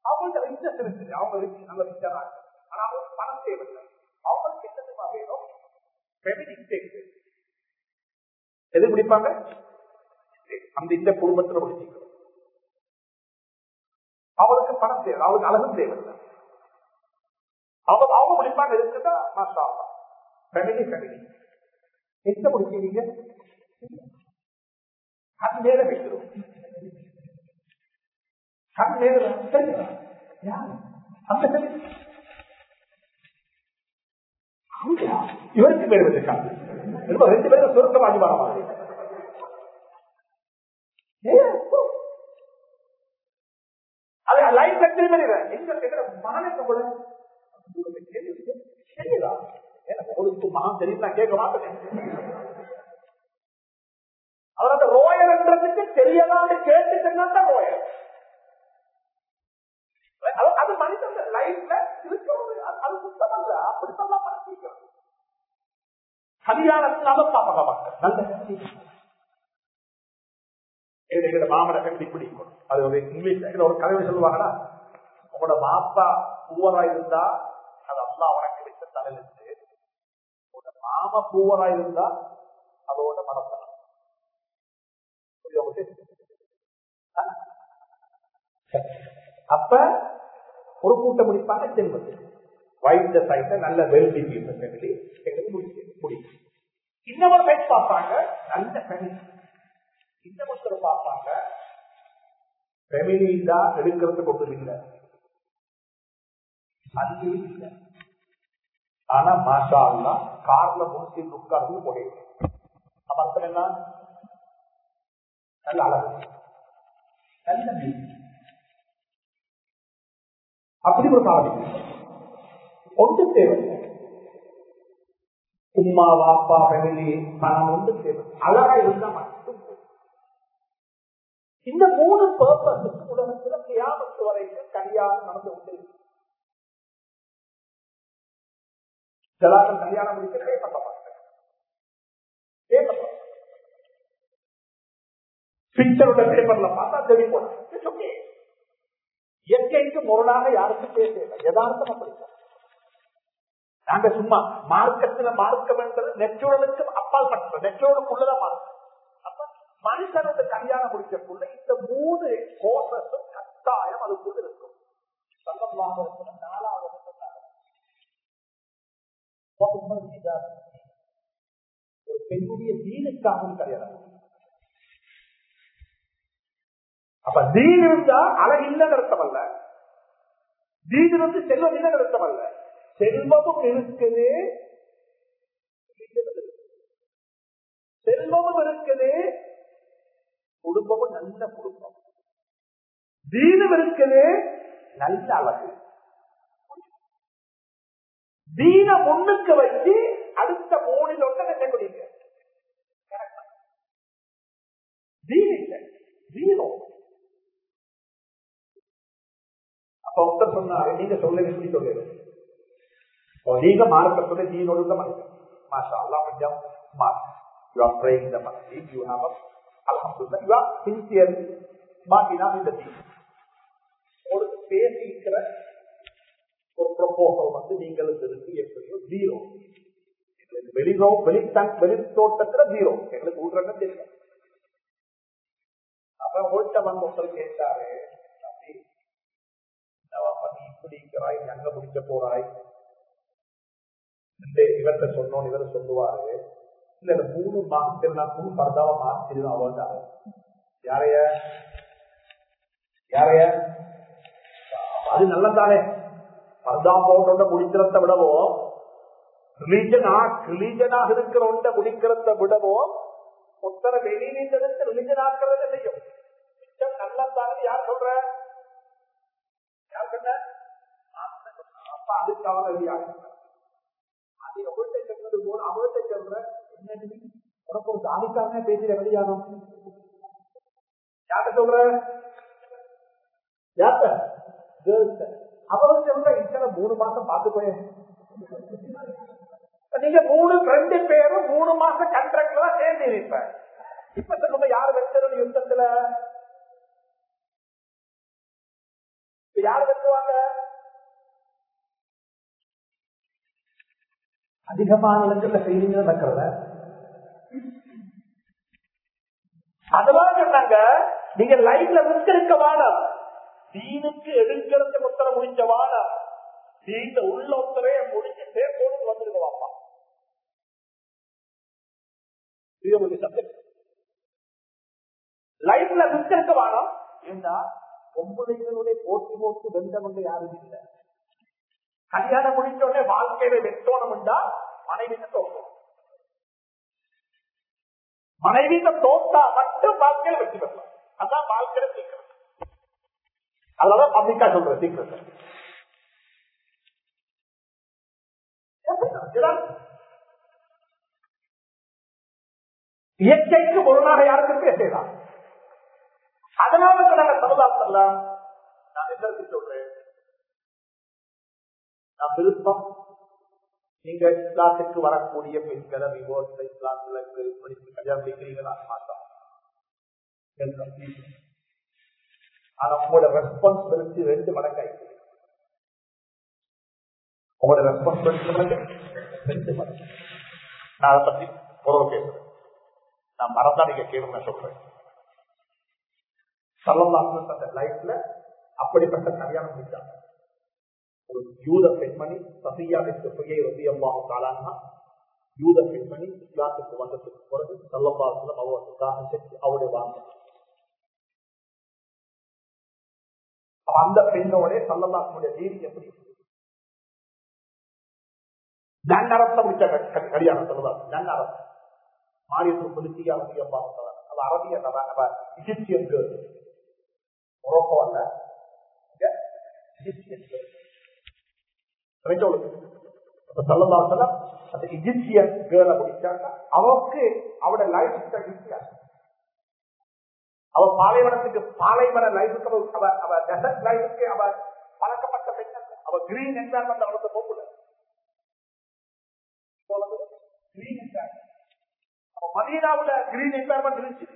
அவங்களுக்கு ரிச்சஸ் இருக்குது. அவங்க ரிச் நல்ல ரிச்சராங்க ஆனா அவங்களுக்கு பணம் தேவையில்லை. அவங்களுக்கு என்னதுமா வேணும்? ஃபெமினிஸ்டேட் எது முடிப்பாங்க அந்த இந்த குடும்பத்தில் முடிச்சிக்கணும் அவளுக்கு பணம் தேவை. அவளுக்கு அழகும் தேவையில்லை. அவங்க அவங்க முடிப்பாங்க இருக்குதா மாஷா ஃபேமிலி ஃபேமிலி எங்க முடிச்சீங்க அது மேல வைக்கிறோம். அது மேல இவருக்கு பேர் வச்சிருக்காங்க ரொம்ப ரெண்டு பேரும் சுருக்கமாகி வர மாதிரி. அது லைஃப் எங்க கூட எனக்கு உங்களுக்கு மகன் தெரியும் நான் கேட்க மாட்டேன். அவர் அந்த ரோயல் என்றதுக்கு தெரியலாம்னு கேட்டுட்டு ரோயல். அது மனிதன் லைஃப்ல இருக்கிறது அது சுத்தம் அல்ல கல்யாணத்தினால மக்கள் நல்ல மாமனை கட்டி பிடிக்கும் அது ஒரு இங்கிலீஷ் ஒரு கதை சொல்லுவாங்கன்னா உங்களோட மாப்பா பூவரா இருந்தா அது அல்லா வழக்கு வச்ச தலையிலிருந்து உங்களோட பூவரா இருந்தா அதோட மனத்தனம் அப்ப ஒரு கூட்டம் முடிப்பாங்க செல்வது வைத்த சைட்ல நல்ல வெல்தி ஃபேமிலி எங்களுக்கு முடியும் இன்னொரு சைட் பார்ப்பாங்க நல்ல ஃபேமிலி இன்னொருத்தர் பார்ப்பாங்க ஃபேமிலி தான் எடுக்கிறது கொண்டு இல்லை அது இல்லை. ஆனா மாஷா அல்லா கார்ல முடிச்சு உட்கார்ந்து போயிடுது அப்ப அர்த்தம் என்ன? நல்ல அழகு. நல்ல மீன். அப்படி ஒரு காரணம் ஒன்று தேவை உமா வாப்பா ஃபேமிலி பணம் ஒன்று தேவை அழகா இருந்தா மட்டும் இந்த மூணு பர்பஸுக்கு உலகத்துல கியாமத்து வரைக்கும் சரியாக நடந்து கொண்டிருக்கு. ஜலாசம் கல்யாணம் முடிக்கிறதே கேட்கப்பட்டாங்க பிக்சரோட பேப்பர்ல பார்த்தா தெரியும் இயற்கைக்கு முரணாக யாருக்கும் பேச யதார்த்தம் அப்படித்தான் நாங்க சும்மா மார்க்கத்துல மார்க்கம் என்பது நெச்சோடலுக்கு அப்பால் பட்ட நெற்றோடுக்குள்ளதான் மார்க்கம் அப்ப மனுஷனோட கல்யாணம் முடிக்கக்குள்ள இந்த மூணு கோஷத்தும் கட்டாயம் அதுக்குள்ள இருக்கும். சந்தமாக நாலாவது ஒரு பெண்ணுடைய தீனுக்காகவும் கிடையாது அப்ப தீன் இருந்தா அழகு இல்ல அல்ல. தீன் இருந்து செல்வம் இல்ல நடத்தம் அல்ல. செல்வமும் இருக்குது. செல்வமும் இருக்குது. குடும்பமும் நல்ல குடும்பம். தீனும் இருக்குது. நல்ல அழகு. தீன முன்னுக்கு வச்சு அடுத்த மூணில் ஒன்று என்ன குடிங்க தீன் இல்லை. ஜீரோ அப்ப ஒருத்தர் சொன்னாரு நீங்க சொல்ல எப்படி சொல்லுங்க. நீங்க மார்க்கத்தோட மாஷா அல்லா கொஞ்சம் ஒரு பேசிக்கிற ஒரு ப்ரொபோசல் வந்து நீங்களும் இருக்கு எப்படியோ ஜீரோ வெளிரோ வெளித்தான் வெளித்தோட்டத்துல ஜீரோ எங்களுக்கு ஊடுறங்க தெரியும் அப்ப ஓட்ட வந்து ஒருத்தர் கேட்டாரு நீ இப்படி இருக்கிறாய்? நீ அங்க முடிக்க போறாய்? இவர்கிட்ட சொன்னோம் இவர் சொல்லுவாரு. இல்ல இந்த மூணு மாசத்தில் நான் மூணு பரதாவ மாத்திரும் அவன்டாரு யாரைய? யாரைய? அது நல்லதானே. பர்தா முடிக்கிறத விடவோ ரிலீஜனா ரிலீஜனாக இருக்கிறவண்ட முடிக்கிறத விடவோ ஒத்தர வெளியிலிருந்து ரிலீஜன் ஆக்குறது செய்யும்? மிச்சம் நல்லதானே யார் சொல்ற? யார் சொன்ன? அப்ப அதுக்கு அவன் வெளியாக அது எவ்வளவு சொல்றது போல அவர்கிட்ட சொல்ற என்ன உனக்கு ஒரு தானிக்காரனே பேசுற வெளியாகும் யார்கிட்ட சொல்ற? யார்கிட்ட? கேர்ள்ஸ் அவருக்கு சொல்ற இத்தனை மூணு மாசம் பார்த்து நீங்க மூணு ரெண்டு பேரும் மூணு மாசம் கண்ட்ராக்ட்ல தான் சேர்ந்து இருப்ப. இப்ப சொல்லுங்க யாரு வச்சிருந்த யுத்தத்துல? யாரு வெட்டுவாங்க? அதிகமான இடங்கள்ல செய்திங்க நடக்கிறத அதெல்லாம் சொன்னாங்க நீங்க லைஃப்ல ரிஸ்க் வேணாம் தீனுக்கு எடுக்கிறது முத்தர முடிஞ்ச வானம் தீண்ட உள்ள ஒத்தரைய முடிச்சுட்டு போட்டு வந்துருங்க வாப்பா லைஃப்ல வித்திருக்க ஏண்டா? போட்டி போட்டு வெந்தவங்க யாரும் இல்லை. கல்யாணம் முடிஞ்ச உடனே வாழ்க்கையில வெட்டோணும்டா மனைவிக்கு தோற்கும் மனைவிக்கு தோத்தா மட்டும் வாழ்க்கையில வெற்றி பெறலாம். அதான் வாழ்க்கையில அதனால பப்ளிக்கா சொல்றேன் சீக்கிரம் இயற்கைக்கு முரணாக யாருக்கு பேசலாம் அதனால சொன்னாங்க சமுதாயத்தெல்லாம் நான் எதற்கு சொல்றேன்? நான் விருப்பம். நீங்க இஸ்லாத்துக்கு வரக்கூடிய பெண்களை விவோர்ஸ் இஸ்லாத்துல படித்து கல்யாணம் பண்ணிக்கிறீங்களா மாட்டோம் ஆனா உங்களோட ரெஸ்பான்சிபிலிட்டி ரெண்டு மடங்காயிருக்கு உங்களோட ரெஸ்பான்சிபிலிட்டி ரெண்டு மடங்கு. நான் அதை பத்தி உறவு பேசுறேன். நான் மறந்தா நீங்க கேளுங்க சொல்றேன். லைஃப்ல அப்படிப்பட்ட கல்யாணம் முடிச்சாங்க. ஒரு யூத பெண்மணி சசியாவிற்கு பொய்யை அம்மாவும் காலானா யூத பெண்மணி இஸ்லாத்துக்கு வந்ததுக்கு பிறகு சல்லல்லாஹுலம் அவருக்காக செஞ்சு அவருடைய அந்த பெண்ணோட சல்லல்லாஹுடைய நீதி எப்படி? நன்னரச முடிச்ச கல்யாணம் சொல்லுவாங்க நன்னரசு மாரியத்து புலிசியா ரத்தியம்மாக அவ அரபிய இஜிப்சியன் கேர்ள் மொரோக்கோ அல்ல. இஜிப்சியன் அந்த இஜிப்சியன் கேர்ள முடிச்சாங்க அவருக்கு அவட லைஃப் வித்தியாசம். அவ பாலைவனத்துக்கு பாலைவன லைஃபுக்கு அவ அவ டெசர்ட் லைஃபுக்கு அவ பழக்கப்பட்ட பெண் அவ கிரீன் என்வாரன்மெண்ட் அவளுக்கு போகல கிரீன் என்வாரன்மெண்ட் மதீனாவுல கிரீன் என்வாரன்மெண்ட் இருந்துச்சு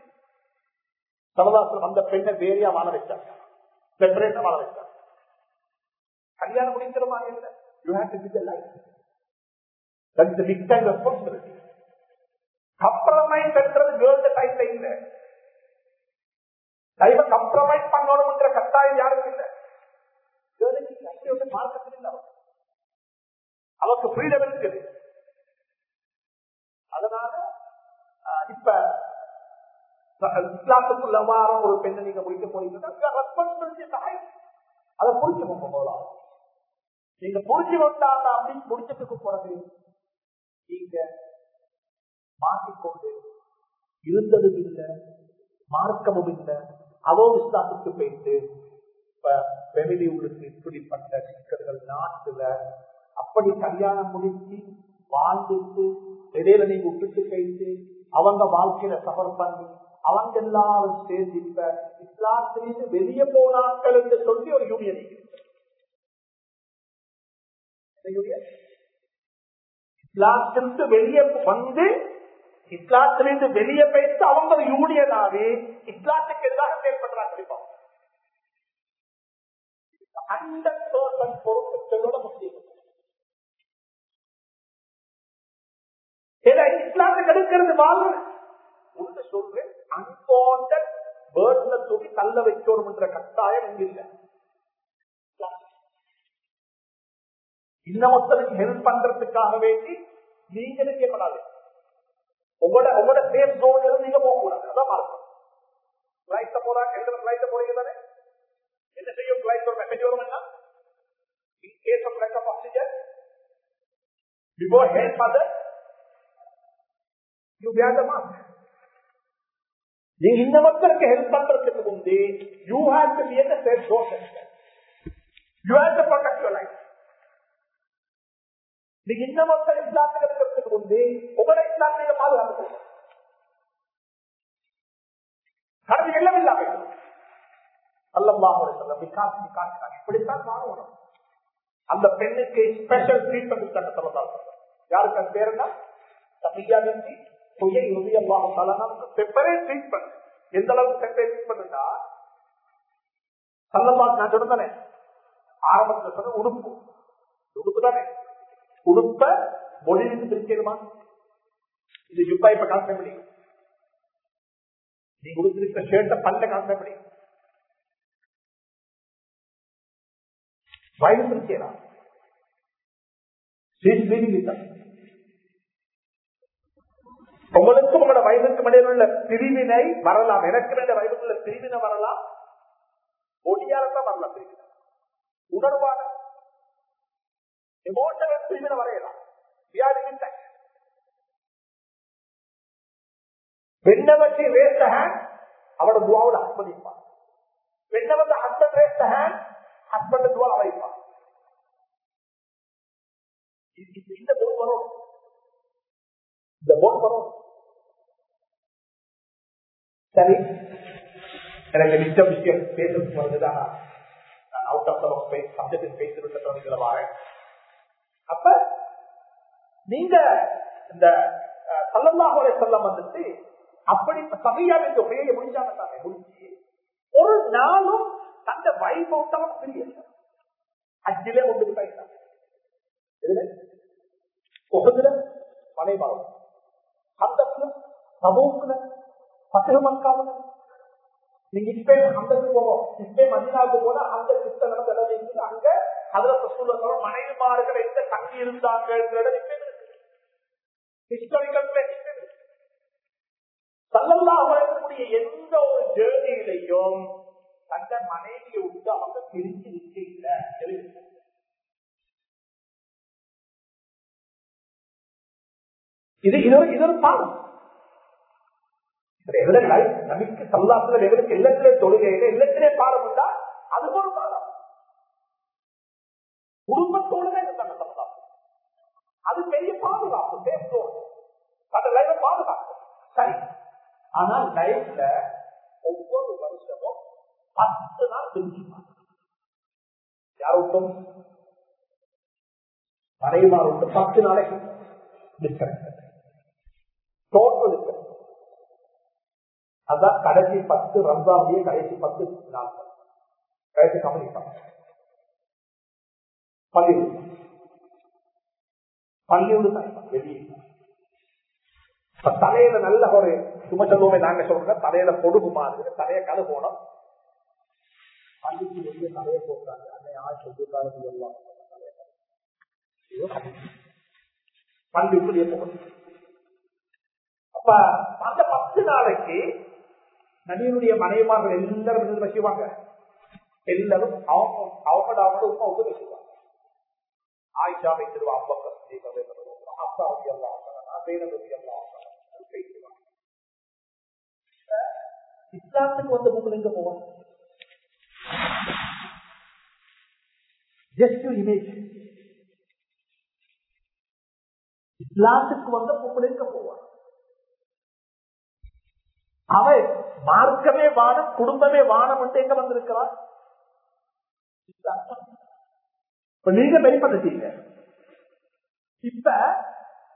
சரதாசம் அந்த பெண்ணை வேறையா வாழ வச்சாங்க செப்பரேட்டா வாழ வச்சாங்க கல்யாணம் முடிக்கிற மாதிரி இல்லை you have to life that is big time responsibility girls டைம்ல இல்ல. லைஃப கம்ப்ரமைஸ் பண்ணணும்ன்ற கட்டாயம் யாருக்கும் இல்லை. மார்க்கத்தில் இல்ல அவருக்கு. ஃப்ரீடம் இருக்குது அதனால இப்ப இஸ்லாத்துக்குள்ள வார ஒரு பெண்ணை நீங்க முடிக்க போறீங்கன்னா ரெஸ்பான்சிபிலிட்டி அதை புரிஞ்சுக்கோங்க போகலாம். நீங்க புரிஞ்சு வந்தாங்க அப்படின்னு முடிச்சதுக்கு போறது. நீங்க மாற்றிக்கொண்டு இருந்ததும் இல்லை மார்க்கமும் இல்லை அவோ இஸ்லாத்துக்கு போயிட்டு இப்ப பெமிலி உங்களுக்கு இப்படிப்பட்ட சிக்கல்கள் நாட்டுல அப்படி கல்யாணம் முடிச்சு வாழ்ந்துட்டு இடையில நீங்க விட்டுட்டு போயிட்டு அவங்க வாழ்க்கையில சஃபர் பண்ணி அவங்க எல்லாரும் சேர்ந்து இப்ப இஸ்லாத்திலிருந்து வெளியே போனாக்கள் என்று சொல்லி ஒரு யூனியன் இஸ்லாத்திலிருந்து வெளியே வந்து இஸ்லாத்திலிருந்து வெளியே போயிட்டு அவங்க யூனியனாவே இஸ்லாத்துக்கு எதிராக செயல்படுறாங்க கண்டிப்பா ஹண்ட்ரட் பர்சன்ட் பொறுப்புகளோட முஸ்லீம் இஸ்லாத்துக்கு எடுக்கிறது வாழ்வு உண்மை சொல்றேன் அன்போண்ட பேர்ட்ல தூக்கி தள்ள வைக்கணும்ன்ற கட்டாயம் இங்க இல்லை. இன்னமொத்தனுக்கு ஹெல்ப் பண்றதுக்காக வேண்டி நீங்க நினைக்கப்படாது உங்களோட உங்களோட சேஃப் ஜோன் இருந்து நீங்க போக கூடாது அதான் மார்க்கம். பிளைட்ல போறாங்க எந்த பிளைட்ல போறீங்க தானே? என்ன செய்யும்? பிளைட் ஒரு மெசேஜ் வரும் in case of lack of oxygen before help other you wear the mask நீங்க இன்னொருத்தருக்கு ஹெல்ப் பண்றதுக்கு முந்தி you have to be in safe zone you have to protect your life நீங்க இன்னொருத்தர் இஸ்லாத்துக்கு இருக்கிறதுக்கு முந்தி உங்களை இஸ்லாத்தை நீங்க பாதுகாத்துக்கணும் கடந்து எல்லாம் இல்லாம இப்படித்தான் மாறணும் அந்த பெண்ணுக்கு ஸ்பெஷல் ட்ரீட்மெண்ட் கட்ட சொல்லலாம் யாருக்கு அது பேருன்னா என்ன? சபியா வெற்றி பொய்யை உறுதியல்லாம சொல்லலாம் செப்பரேட் ட்ரீட்மெண்ட் எந்த அளவுக்கு செப்பரேட் ட்ரீட்மெண்ட்னா சல்லம்மா நான் சொன்னேன் ஆரம்பத்தில் சொன்ன உடுப்பு. உடுப்பு தானே? உடுப்ப மொழியிலிருந்து பிரிக்கணுமா இது ஜுப்பா இப்ப காசு முடியும் நீ கொடுத்திருக்க ஷர்ட்ட பல்ல காசு முடியும் வயது பிரிக்கலாம் உங்களுக்கும் உங்களோட வயதுக்கு இடையில உள்ள பிரிவினை வரலாம். எனக்கு ரெண்டு வயதுக்கு உள்ள பிரிவினை வரலாம். ஒடியாரத்தான் வரலாம் பிரிவினை. உணர்வான எமோஷனல் பிரிவினை வரையலாம். வெண்ணவற்றி வேஸ்ட் ஹேண்ட் அவட துவாவோட ஹஸ்பண்ட் இருப்பான் வெண்ணவந்த ஹஸ்பண்ட் வேஸ்ட் இந்த பொருள் வரும் இந்த வரும் சரி. எனக்கு மிச்ச விஷயம் பேசுறதுக்கு வந்துதான் அவுட் ஆஃப் சப்ஜெக்ட் பேசுறது அப்ப நீங்க இந்த சல்லல்லாஹுடைய செல்லம் வந்துட்டு அப்படி சபையா இந்த உரையை முடிஞ்சாங்க தானே முடிஞ்சு? ஒரு நாளும் தந்த வைபவத்தான் பிரியல அஜிலே ஒன்று போயிட்டாங்க இதுல மலைமலம் நீங்க இப்ப அந்தக்கு போவோம் இப்ப மதினாவுக்கு போனா அந்த கிட்ட அங்க அதுல மனைவிமார்கள் எந்த தங்கி இருந்தாங்க ஹிஸ்டாரிக்கல் பிளேஸ் வரக்கூடிய எந்த ஒரு ஜேர்னியிலையும் தந்த மனைவியை விட்டு அவங்க பிரிஞ்சு நிற்க இல்லை இது இது இது ஒரு பாடம் நபிக்கு சல்லாத்துல எவருக்கு இல்லத்திலே தொழுகையில இல்லத்திலே பாடம் உண்டா? அது ஒரு பாடம் குடும்பத்தோடுதான் இருந்தாங்க சல்லா அது பெரிய பாதுகாப்பு. பேசுவோம் அந்த லைஃப் பாதுகாப்பு சரி ஆனால் லைஃப்ல ஒவ்வொரு வருஷமும் பத்து நாள் பிரிஞ்சுப்பாங்க யாருக்கும் மனைவிமார் விட்டு பத்து நாளைக்கு டிஸ்கனெக்ட் டோட்டல் டிஸ்கனெக்ட் அதான் கடைசி பத்து ரம்ஜான்லயே கடைசி பத்து நாள். கடைசி கவனிப்பாங்க பள்ளியூர் பள்ளியோடு வெளியே. தலையில நல்ல ஒரு சும சொல்லுவோமே நாங்க சொல்றோம் தலையில பொடுகு மாதிரி தலைய கலு போனோம் பள்ளிக்கு வெளியே தலைய போட்டாங்க அன்னை ஆள் சொல்லிருக்காரு எல்லாம் பள்ளிக்குள்ளேயே போகணும் அப்ப அந்த பத்து நாளைக்கு நடிகனுடைய மனைவிமார்கள் எல்லாரும் இருந்து வச்சுவாங்க எல்லாரும் அவங்க அவங்களோட அவங்க உமா வந்து வச்சுவாங்க ஆயிஷா வைத்திருவா அப்பா அப்பா எல்லாம் இஸ்லாத்துக்கு வந்த பொங்கல் எங்க போவோம் ஜஸ்ட் இமேஜ் இஸ்லாத்துக்கு வந்த பொங்கல் எங்க போவான் அவன் மார்க்கமே வானம் குடும்பமே வானம் வந்து எங்க வந்திருக்கிறான்? நீங்க பயன்படுத்தீங்க இப்ப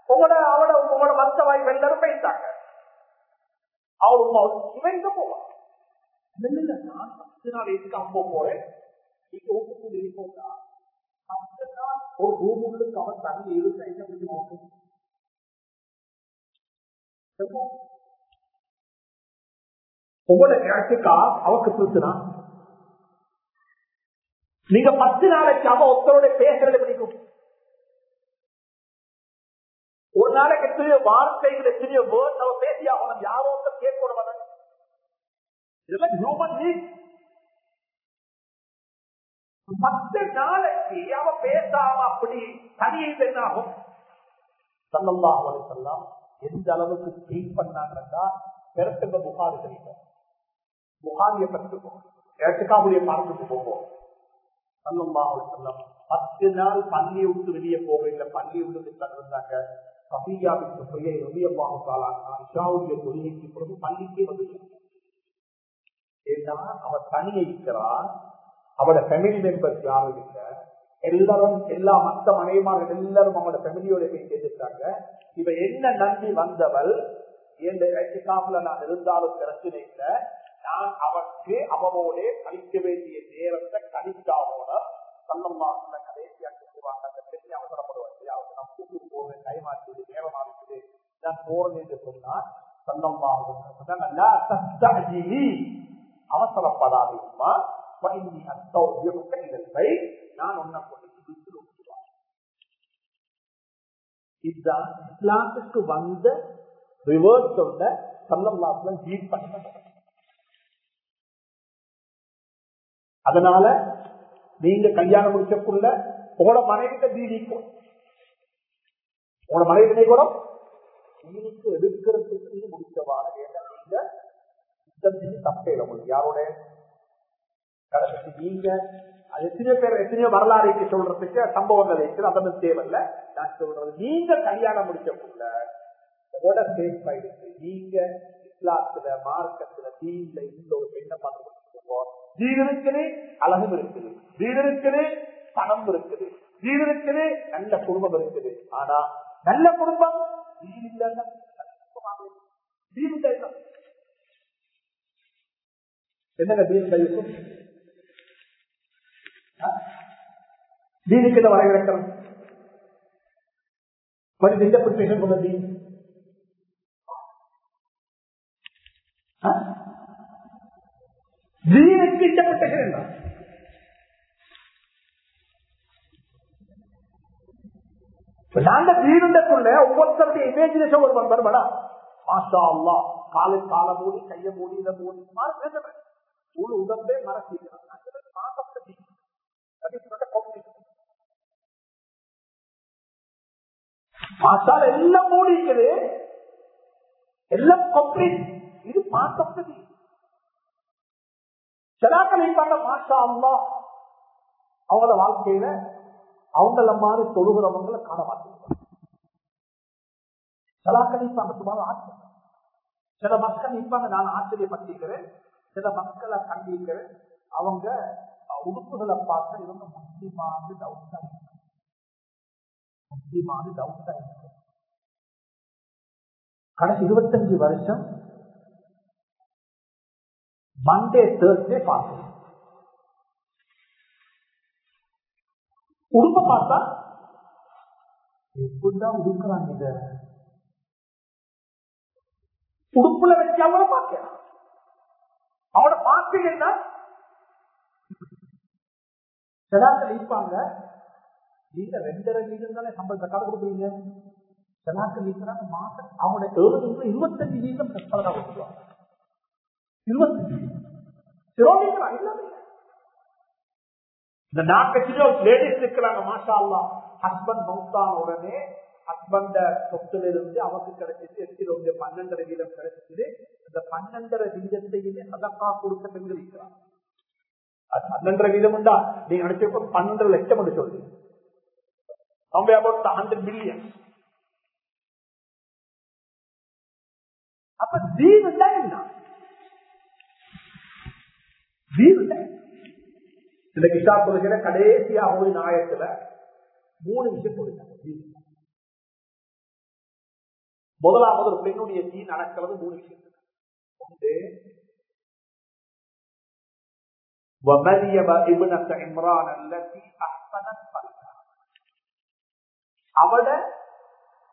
உங்களோட அவட உங்களோட மத்த வாய் எல்லாரும் போயிட்டாங்க அவளுக்கு இவன் எங்க போவான் நான் பத்து நாள் எதுக்கு அம்போ போறேன்? நீங்க பத்து ஒரு ரூமுக்கு அவன் தண்ணி இருக்க என்ன பண்ணி நோக்கும் உங்களோட கேட்டுக்கா அவக்கு சுத்துனா நீங்க பத்து நாளைக்கு அவன் ஒருத்தரோட பேசுறது பிடிக்கும் ஒரு நாளைக்கு எத்தனையோ வார்த்தைகள் எத்தனையோ வேர்ட் நம்ம பேசி அவன் யாரோ கேட்கணும் இதெல்லாம் ஹியூமன் நீட் பத்து நாளைக்கு அவ பேசாம அப்படி தனியில் என்ன ஆகும் சல்லல்லா சொல்லலாம் எந்த அளவுக்கு ட்ரீட் பண்ணாங்கன்னா பெருசுங்க புகாரி தெரியும் புகாரிய கற்றுக்கோம் ஏற்றுக்காவுடைய பார்த்துட்டு போவோம். சல்லல்லா அவளை சொல்லலாம் பத்து நாள் பள்ளியை விட்டு வெளியே போக இல்லை. பள்ளியை விட்டு தங்கிருந்தாங்க கபியாவுக்கு போய் ரவியம்மாவு காலானா இஷாவுடைய கொள்கைக்கு பிறகு பள்ளிக்கே வந்துட்டாங்க ஏன்னா அவ தனியை இருக்கிறார் அவட ஃபேமிலி மெம்பர்ஸ் யாரும் இல்லை. எல்லாரும் எல்லா மத்த மனைவிமார்கள் எல்லாரும் அவங்களோட ஃபேமிலியோட போய் சேர்ந்துட்டாங்க. இவ என்ன நம்பி வந்தவள்? காப்புல நான் இருந்தாலும் பிரச்சனை இல்லை. நான் அவனுக்கு அவனோட கழிக்க வேண்டிய நேரத்தை கழிக்காமோட சல்லம்மா போறது என்று சொன்னார். அவசரப்படாதீங்கம்மா நான் உன்னை இதுதான் இஸ்லாத்துக்கு வந்த ரிவர்ஸ் சொல்ல சல்லல்லாத்துல பண்ண அதனால நீங்க கல்யாணம் முடிச்சக்குள்ள உங்களோட மனைவிட்ட தீனிக்கும் உங்களோட மனைவி கூட தீனுக்கு எடுக்கிறதுக்கு முடித்தவாறு ஏன்னா நீங்க யுத்தம் செஞ்சு தப்பே உங்களுக்கு. யாரோட? கடைசி நீங்க. அது எத்தனையோ பேர் எத்தனையோ வரலாறுக்கு சொல்றதுக்கு சம்பவங்கள் இருக்குது அதெல்லாம் தேவையில்ல. நான் சொல்றது நீங்க கல்யாணம் முடிச்சக்குள்ள உங்களோட சேஃப் ஆயிடுச்சு. நீங்க இஸ்லாத்துல மார்க்கத்துல தீன்ல இந்த ஒரு பெண்ணை பார்த்து முடிச்சிருக்கோம் வீடு அழகும் இருக்குது. வீடு பணம் இருக்குது. வீடு நல்ல குடும்பம் இருக்குது. ஆனா நல்ல குடும்பம் வீடு இல்லைன்னா வீடு என்னங்க தீன் கையும் தீனுக்கு இந்த மறு எந்த இன்டர்பிரிட்டேஷன் கொண்ட தீன் தீனுக்கு இன்டர்பிரிட்டேஷன் நாங்க வீடுக்குள்ள ஒவ்வொருத்தருடைய இமேஜினேஷன் ஒரு வருமாடா? மாஷா அல்லா காலை கால மூடி கைய மூடி இதை மூடி. மாதிரி பேசுறேன். ஒரு உடம்பே மறக்கிறான் மாசால எல்லாம் இருக்குது. எல்லாம் கம்ப்ளீட் இது மாசப்பதி சிலாக்கள் இருப்பாங்க மாஷா அல்லா அவங்களோட வாழ்க்கையில அவங்கள மாதிரி தொழுகிறவங்களை காண மாட்டேன் சுமார் ஆச்சரியம் சில மக்கள் இருப்பாங்க நான் ஆச்சரியப்பட்டிருக்கிறேன் சில மக்களை கண்டிருக்கிறேன் அவங்க உடுப்புகளை பார்க்க இவங்க முஸ்லிமானு டவுட்டா இருக்கு முஸ்லிமானு டவுட்டா இருக்கு கடைசி இருபத்தஞ்சு வருஷம் மண்டே தேர்ஸ்டே பார்க்கணும். உடுப்ப பார்த்தா எப்படிதான் உடுக்கிறாங்க இத. உடுப்புல வச்சு அவங்கள பார்க்கலாம் அவனை பார்த்தீங்கன்னா செலாக்கள் இருப்பாங்க நீங்க ரெண்டரை வீதம் தானே சம்பளத்தை கடை கொடுக்குறீங்க. செலாக்கள் இருக்கிறாங்க மாசம் அவங்களுடைய ஏழு இருபத்தஞ்சு வீதம் சம்பளம் கொடுத்துருவாங்க. இருபத்தஞ்சு சிரோமிக்கிறாங்க எல்லாமே இந்த நாட்டுல லேடிஸ் இருக்கிறாங்க மாஷா அல்லா ஹஸ்பண்ட் மௌத்தான உடனே ஹஸ்பண்ட சொத்துல இருந்து அவருக்கு கிடைச்சிட்டு எட்டு ரெண்டு பன்னெண்டரை வீதம் கிடைச்சிட்டு அந்த பன்னெண்டரை வீதத்தையுமே சதக்கா கொடுத்த பெண்கள் இருக்கிறாங்க அது பன்னெண்டரை வீதம் உண்டா? நீங்க நினைச்சப்போ பன்னெண்டரை லட்சம் என்று சொல்லி. அவங்க அபவுட் ஹண்ட்ரட் மில்லியன் அப்ப தீவு என்ன? தீவு சில கிட்டா கொடுக்கிற கடைசியா ஒரு நாயத்துல மூணு விஷயம் கொடுக்கிறாங்க முதலாவது ஒரு பெண்ணுடைய தீ நடக்கிறது மூணு விஷயம் ஒன்று அவட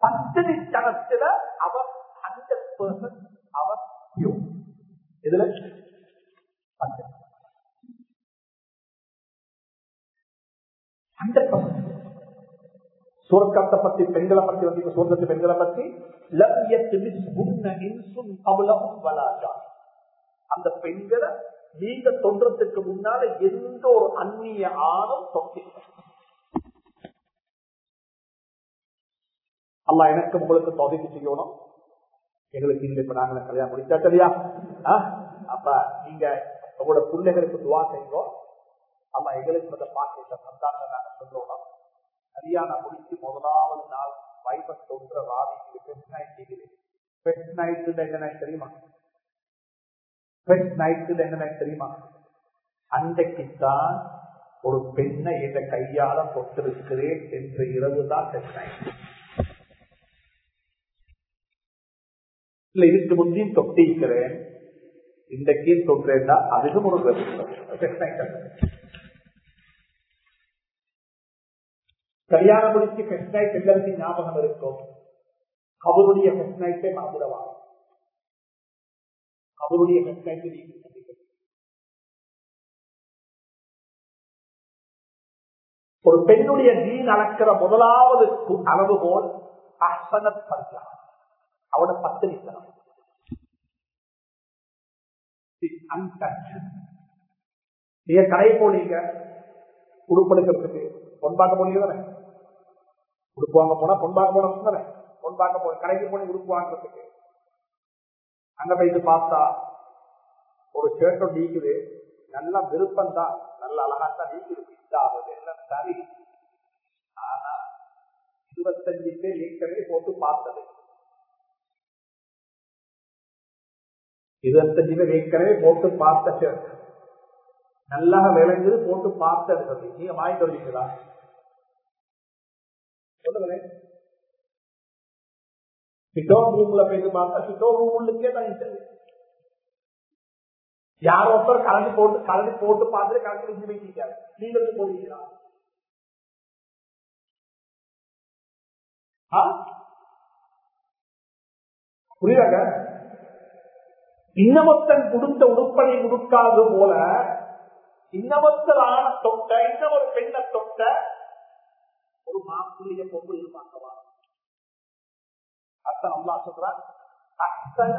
பத்தடி தனத்துல அவர் ஹண்ட்ரட் பர்சன்ட் அவர் இதுல அந்த சுவர்க்கத்தை பத்தி பெண்களை பத்தி வந்து சுவர்க்கத்து பெண்களை பத்தி அந்த பெண்களை நீங்க சொல்றதுக்கு முன்னால எந்த ஒரு அந்நிய ஆணும் தொக்கி அல்ல எனக்கு உங்களுக்கு தொகைக்கு செய்யணும். எங்களுக்கு இந்த இப்ப நாங்க கல்யாணம் முடிச்சா சரியா அப்ப நீங்க உங்களோட பிள்ளைகளுக்கு துவா செய்வோம் அல்ல எங்களுக்கு அதை பாக்கியத்தை சந்தாங்க நாங்க சொல்லணும். கல்யாணம் முடிச்சு முதலாவது நாள் வைப சொல்ற வாதிக்கு பெட் நைட் பெட் நைட் என்ன தெரியுமா? பெட் நைட் என்ன தெரியுமா? அன்றைக்குத்தான் ஒரு பெண்ணை என்ற கையால தொட்டிருக்கிறேன் என்ற இரவு தான் பெட் நைட் இல்ல இதுக்கு முந்தையும் தொட்டிருக்கிறேன். இன்றைக்கு தொற்றேன்னா அதுவும் ஒரு பெட் நைட் கல்யாணம் முடிச்சு ஃபெஸ்ட் நைட் எல்லாருக்கும் ஞாபகம் இருக்கும் அவருடைய ஃபெஸ்ட் நைட்டே மறந்துடவா? அவருடைய ஃபெஸ்ட் நீங்க ஒரு பெண்ணுடைய நீ அளக்கிற முதலாவது அளவுகோல் அசன பர்ஜா அவட பத்திரித்தனம் நீங்க கடையை போனீங்க உடுப்படுக்கிறதுக்கு பொன்பாக்க போனீங்க தானே? உடுப்பு வாங்க போனா பொன்பாக்க போனோம் தானே பொன்பாக்க போன கடைக்கு போய் உடுப்பு வாங்குறதுக்கு அங்க போயிட்டு பார்த்தா ஒரு ஷர்ட்டும் நீக்குது நல்ல விருப்பம் தான் நல்ல அழகாத்தான் நீக்குது இதாகுது எல்லாம் சரி. ஆனா இருபத்தஞ்சு பேர் ஏற்கனவே போட்டு பார்த்தது. இருபத்தஞ்சு பேர் ஏற்கனவே போட்டு பார்த்த ஷர்ட் நல்லா விளைஞ்சது போட்டு பார்த்தது. நீங்க வாங்கி வருவீங்களா சொல்லுங்களேன் சிட்டோ ரூம்ல போய் பார்த்தா சிட்டோ ரூம் உள்ளுக்கே தான் இன்டர்வியூ யார் ஒருத்தர் கலந்து போட்டு கலந்து போட்டு பார்த்துட்டு கலந்து இஞ்சி வைக்கிறாங்க நீங்களுக்கு போவீங்களா? புரியுதாங்க? இன்னமொத்தன் உடுப்படை உடுக்காது போல இன்னமொத்தர் ஆன தொட்ட இன்னொரு பெண்ணை தொட்ட ஒரு மாப்பிள்ளைய பொம்பு எதிர்பார்க்கவா அத்தன் அம்மா சொல்றான் அத்தன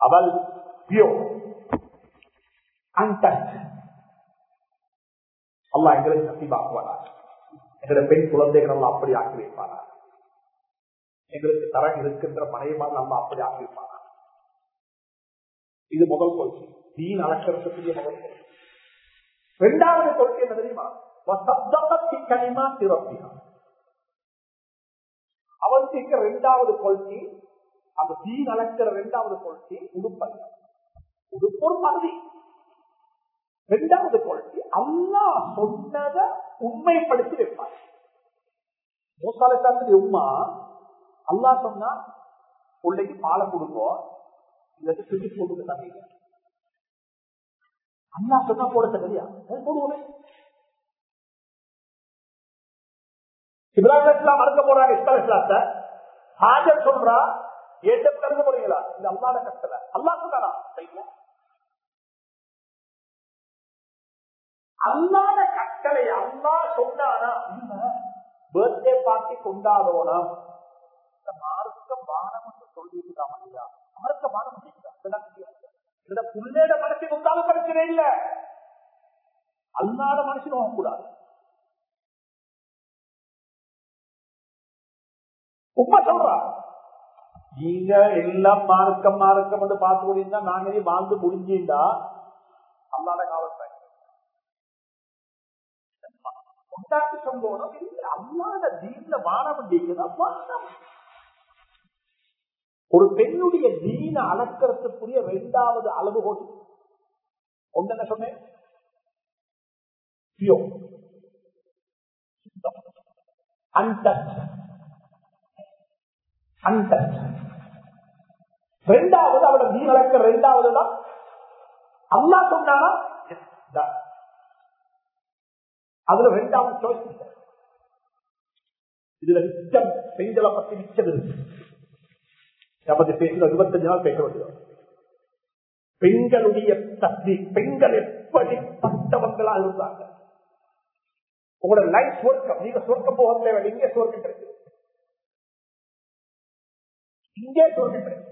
அவள் பியோ அந்த அல்லா எங்களுக்கு நசிபாக்குவாரா எங்களுடைய பெண் குழந்தைகள் எல்லாம் அப்படி ஆக்கி வைப்பாரா எங்களுக்கு தர இருக்கின்ற மனைவிமார் நம்ம அப்படி ஆக்கி வைப்பாரா இது முதல் கொள்கை. தீன் அளக்கிறதுக்குரிய முதல் கொள்கை. இரண்டாவது கொள்கை என்ன தெரியுமா? கனிமா திறப்பினா அவளுக்கு இரண்டாவது கொள்கை? அந்த தீ நடக்கிற இரண்டாவது கொள்கை உடுப்பல்ல. உடுப்பொரு பகுதி. இரண்டாவது கொள்கை அல்லா சொன்னத உண்மைப்படுத்தி வைப்பார். மூசாலத்தாத்திரி உமா அல்லா சொன்னா பிள்ளைக்கு பாலை கொடுப்போம் இல்ல சுற்றி கொடுக்க தந்தீங்க அண்ணா சொன்னா போட தெரியா போடுவோமே. இப்ராஹிம் இஸ்லாம் மறக்க போறாங்க இஸ்லாம் இஸ்லாத்த. ஹாஜர் சொல்றா ஏற்றம் கருத போறீங்களா? இந்த அல்லாத கட்டல அல்லா சொன்னாரா செய்வோம் அல்லாத கட்டளை அல்லா சொன்னானா? பர்த்டே பார்ட்டி கொண்டாடணும். இந்த மார்க்கம் வானம் என்று சொல்லிட்டு ஐயா மார்க்க வானம் இந்த புள்ளேட மனசை கொண்டாலும் பிரச்சனை இல்ல. அல்லாத மனசு நோக்கக்கூடாது உண்மை சொல்றா நீங்க எல்லாம் மார்க்கம் மார்க்கம் என்று பார்த்து கொண்டிருந்தா நாங்களே வாழ்ந்து முடிஞ்சிருந்தா அல்லாத காலத்தை கொண்டாட்டு சம்பவம். அல்லாத தீன்ல வாழ முடியுதா ஒரு பெண்ணுடைய தீன அளக்கிறதுக்குரிய இரண்டாவது அளவுகோல் ஒன்று என்ன சொன்னேன்? ரெண்டாவது அவட தீன் அளக்கிற ரெண்டாவது தான் அல்லா சொன்னானா? அதுல ரெண்டாவது சாய்ஸ் இதுல மிச்சம் பெண்களை பத்தி மிச்சம் இருக்கு நமது பேசுகிற இருபத்தஞ்சு நாள் பேச வேண்டியது. பெண்களுடைய தகுதி பெண்கள் எப்படிப்பட்டவர்களா இருந்தாங்க உங்களோட லைஃப் சொர்க்கம் நீங்க சொர்க்கம் போக தேவை இங்கே சொர்க்கம் கிடைக்கும் இங்கே சொர்க்கம் கிடைக்கும்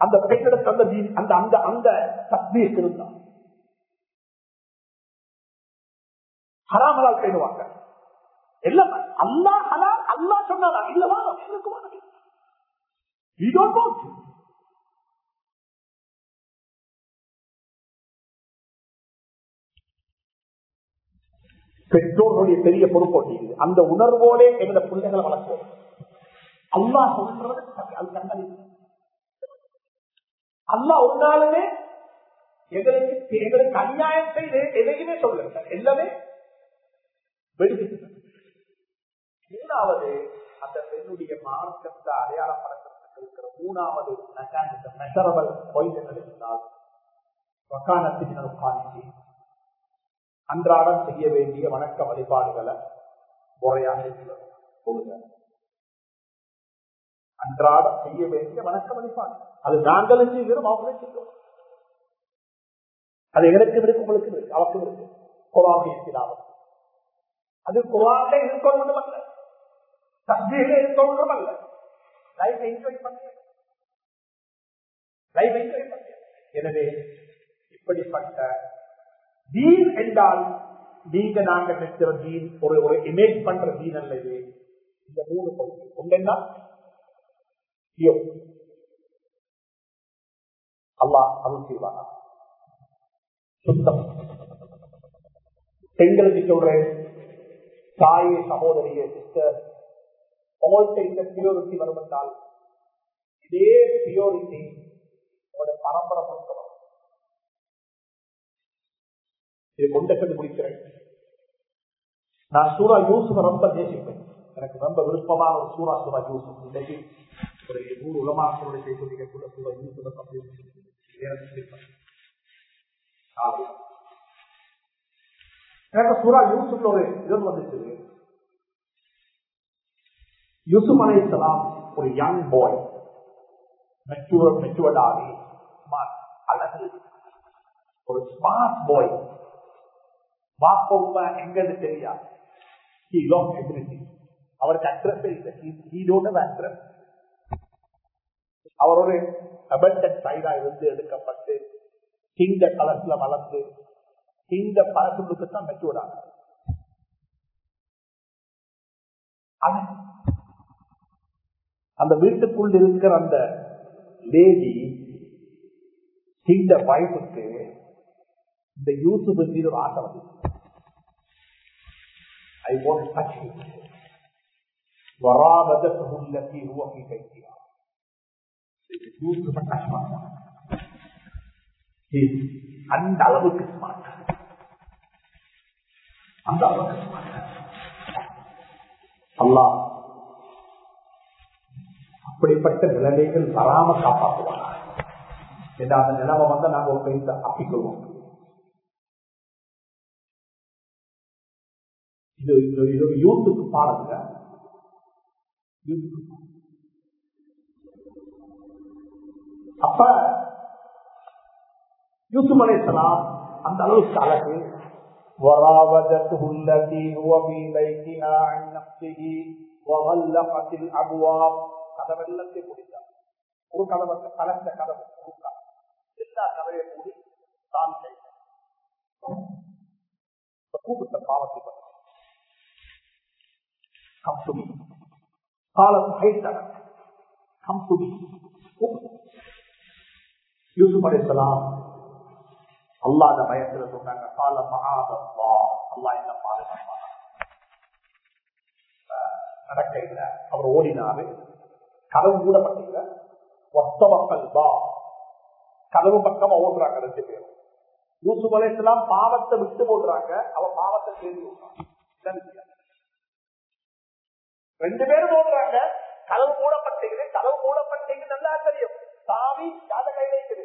அந்த பெண்ணிடத்து அந்த அந்த அந்த அந்த தகுதி இருந்தான் ஹராமலால் பேணுவாங்க. எல்லாம் அல்லா ஹலா அல்லா சொன்னாரா இல்லவா எனக்கு We don't know. பெற்றோருடைய பெரிய பொறுப்போட்டி அந்த உணர்வோட எங்களோட பிள்ளைகளை வளர்ப்போம் அல்லா சொல்றது அல்லா ஒரு நாளுமே எங்களுக்கு எங்களுக்கு அநியாயம் செய்து எதையுமே சொல்லுங்க எல்லாமே வெடிக்கிறது மூணாவது அந்த பெண்ணுடைய மார்க்கத்தை அடையாளப்படுத்துறதுக்கு இருக்கிற மூணாவது மெஷரபிள் பொய்கள் இருந்தால் வக்கானத்தின் காணிக்கை அன்றாடம் செய்ய வேண்டிய வணக்க வழிபாடுகளை முறையாக சொல்லுங்க. அன்றாடம் செய்ய வேண்டிய வணக்க வழிபாடு. அது நாங்களும் செய்கிறோம் அவங்களும் செய்கிறோம் அது எனக்கு இருக்கு உங்களுக்கு இருக்கு அவருக்கும் இருக்கு. கொலாமை இருக்கிறார்கள் அது குரான்ல இருக்கணும் அல்ல தஸ்மீல இருக்கணும் அல்ல. லைஃப் என்ஜாய் பண்ண. லைஃப் என்ஜாய் பண்ண. எனவே இப்படிப்பட்ட தீன் என்றால் நீங்க நாங்க பெற்ற தீன் ஒரு ஒரு இமேஜ் பண்ற தீன் அல்லது இந்த மூணு கொள்கை ஒன்றென்னா அல்லாஹ் அருள் செய்வாரா சுத்தம். பெண்களுக்கு சொல்றேன் தாயே சகோதரிய சிஸ்டர் உங்கள்கிட்ட இந்த பிரியோரிட்டி வரும் என்றால் இதே பிரியோரிட்டி உங்களோட பரம்பரை பொறுத்த வரும். இது கொண்ட கண்டுபிடிக்கிறேன். நான் சூரா யூசுஃபை ரொம்ப தேசிப்பேன் எனக்கு ரொம்ப விருப்பமான ஒரு சூரா சூரா யூசுப் இன்னைக்கு ஒரு நூறு உலமாக்களோட கூட சூரா யூசுஃபை கம்ப்ளீட் எனக்கு சூரா யூசுப்ல ஒரு இது வந்துச்சு. யூசுப் அலைசலாம் ஒரு யங் பாய் மெச்சுவர் மெச்சூர்ட் ஆகி அழகு ஒரு ஸ்மார்ட் பாய் வாப்பா எங்கன்னு தெரியாது அவருக்கு அட்ரஸ் இல்லை he அவர் ஒரு அபண்டன்ட் சைடா இருந்து எடுக்கப்பட்டு கிங்க கலர்ஸ்ல வளர்ந்து கிங்க பழக்கத்துக்கு தான் மெச்சூர்ட் வீட்டுக்குள் இருக்கிற அந்த லேடி இந்த வாய்ப்புக்கு இந்த யூசுப் மீது ஒரு ஆசை வந்து ஐ வாண்ட் டச் வராபதத்து உள்ளத்தி உருவாக்கி கைத்தியா யூசுப் டச் பண்ணுவாங்க அந்த அளவுக்கு ஸ்மார்ட் அந்த அளவுக்கு ஸ்மார்ட் அல்லாஹ் அப்படிப்பட்ட நிலைமைகள் வராம காப்பாற்றுவாங்க என்ற அந்த நிலைமை வந்து நாங்கள் ஒரு பெய்த அப்பிக்கொள்வோம் இது இது ஒரு யூத்துக்கு பாருங்க அப்ப யூசுப் அலைசலாம் அந்த அளவுக்கு அழகு وراودته التي هو في بيتها عن نفسه وغلقت الابواب கதவெல்லத்தை முடித்தார். ஒரு கதவை கலந்த கதவு எல்லா கதவையும் மூடி தான் கூப்பிட்ட பாவத்தை பற்றி. டு காலம் கைத்தன டு யூசுப் அலிஸ்லாம் அல்லாத பயத்துல சொன்னாங்க கால மகாதா அல்லா என்ன பாதுகாப்பான நடக்க இல்லை அவர் ஓடினாரு. கதவு மூடப்பட்டீங்க ஒத்தவக்கல் பா கதவு பக்கமா ஓடுறாங்க ரெண்டு பேரும். யூசுப் அலையெல்லாம் பாவத்தை விட்டு போடுறாங்க. அவ பாவத்தை சேர்ந்து விடுறாங்க ரெண்டு பேரும் ஓடுறாங்க. கதவு மூடப்பட்டீங்க கதவு மூடப்பட்டீங்க நல்லா தெரியும். சாமி அதை கை வைக்குது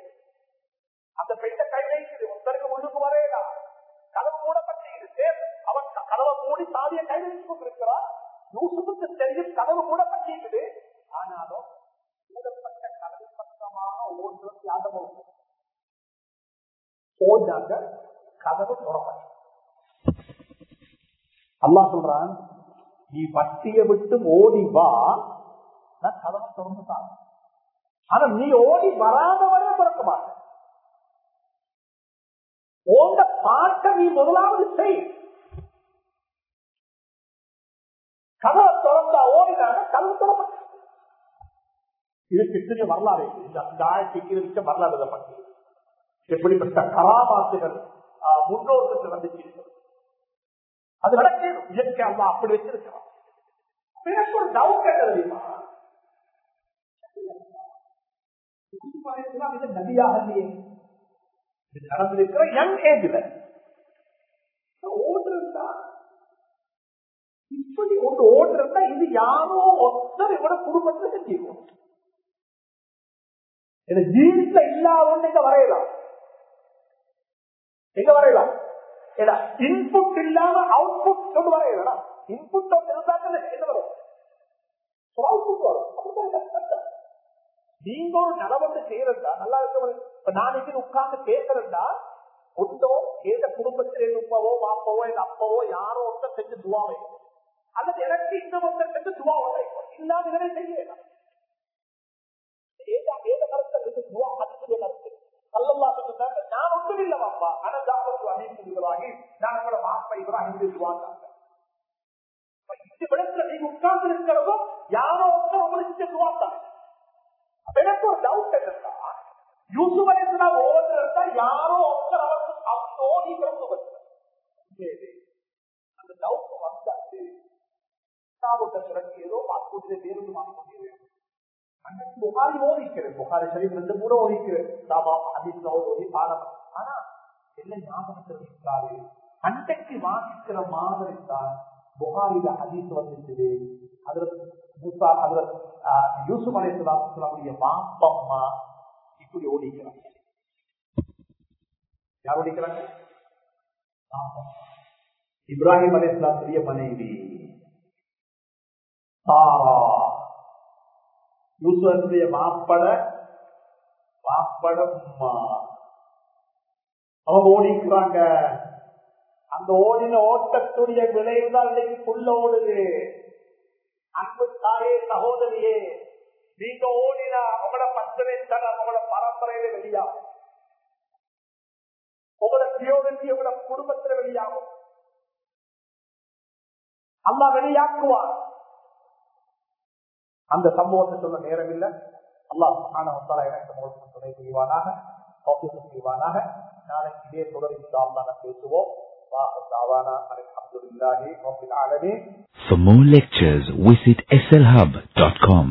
அந்த பெண்ணை கை வைக்குது ஒருத்தருக்கு முன்னுக்கு வரையலாம் கதவு மூடப்பட்டீங்க அவன் கதவை மூடி சாமியை கை வைத்து கொண்டிருக்கிறான் யூசுப்புக்கு தெரியும் கதவு மூடப்பட்டிருக்குது ஆனாலும் மூடப்பட்ட கடல் பக்கமாக ஒவ்வொருத்தரும் தியாகம் போனாங்க கதவு துறப்பட்டு அல்லா சொல்றான் நீ வட்டிய விட்டு ஓடி வா. நான் கதவை திறந்துட்டான். ஆனா நீ ஓடி வராத வரை திறக்க மாட்ட. ஓண்ட பாட்டை நீ முதலாவது செய் கதவை திறந்தா ஓடினாங்க கதவு திறப்பட்டு இது சிறிய வரலாறு. இந்த ஆயிரத்தி இருக்க வரலாறு எழுதப்பட்டு எப்படிப்பட்ட கராபாத்துகள் முன்னோர்கள் நடந்துச்சு அது நடக்க இயற்கை அல்லா அப்படி வச்சிருக்கிறான். எனக்கு ஒரு டவுட் தெரியுமா? நதியாக நடந்திருக்கிற யங் ஏஜ்ல. ஓடுறா இப்படி ஒன்று இது யாரோ ஒருத்தர் இவட குடும்பத்தை செஞ்சிருக்கோம் ஜீன்ஸ்ல இல்லாத ஒன்று வரையலாம். எங்க வரையலாம்? ஏடா இன்புட் இல்லாம அவுட்புட் கொண்டு வரையலாம். இன்புட் இருந்தாங்க என்ன வரும்? அவுட்புட் வரும். நீங்க ஒரு நடவடிக்கை செய்யறதா? நல்லா இருக்கவங்க இப்ப நான் இங்க உட்கார்ந்து பேசுறதா? ஒன்றோ ஏத குடும்பத்திலே உப்பவோ பாப்பாவோ எங்க அப்பாவோ யாரோ ஒருத்தர் செஞ்சு துவாவை அல்லது எனக்கு இந்த ஒருத்தர் செஞ்சு துவா உழைக்கும் இல்லாத இதனை செய்யலாம் ஏதா ஏத கருத்து இது துவா கருத்து அல்லல்லா நான் ஒன்றும் இல்லை வாப்பா ஆனா நான் உங்களோட வாப்பா இப்ராஹிம் துவாங்க நீங்க உட்கார்ந்து யாரோ ஒருத்தர் உங்களுக்கு துவாத்தாங்க எனக்கு ஒரு டவுட் என்னன்னா யூசுப் அலிஸ்லாம் ஓடுறதா யாரோ ஒருத்தர் அவருக்கு அவங்க ஓடிக்கிறவங்க அந்த டவுட் வந்தாச்சு ஏதோ பாஸ்போர்ட்ல பேருந்து வாங்க புகாரி புகாரி ரெண்டு சாபா பாடம் ஆனா என்ன ஞாபகத்தில் இருக்காது அன்றைக்கு வாசிக்கிற மாதிரி தான் புகாரில ஹதீஸ் வந்துச்சு அதுல மூசா அதுல யூசுப் மாப்பம்மா இப்படி ஓடிக்கிறாங்க யார் ஓடிக்கிறாங்க இப்ராஹிம் அலையாத்துடைய மனைவி. தாரா யூசுவனுடைய மாப்பட மாப்பட உம்மா. அவங்க ஓடிக்கிறாங்க. அந்த ஓடின ஓட்டத்துடைய விளைவுதான் இன்னைக்கு புள்ள ஓடுது. அன்பு தாயே சகோதரியே நீங்க ஓடினா உங்களோட பச்சனை தர உங்களோட பரம்பரையில வெளியாகும். உங்களோட தியோகத்தி உங்களோட குடும்பத்துல வெளியாகும். அம்மா வெளியாக்குவார் அந்த சம்பவத்தை சொல்ல நேரமில்லை அல்லாஹ் மகானவத்தால எனக்கு உங்களுக்கு துணை புரிவானாக புரிவானாக நாளைக்கு இதே தொடர் இன்ஷால்லாக பேசுவோம் For more lectures, visit slhub.com.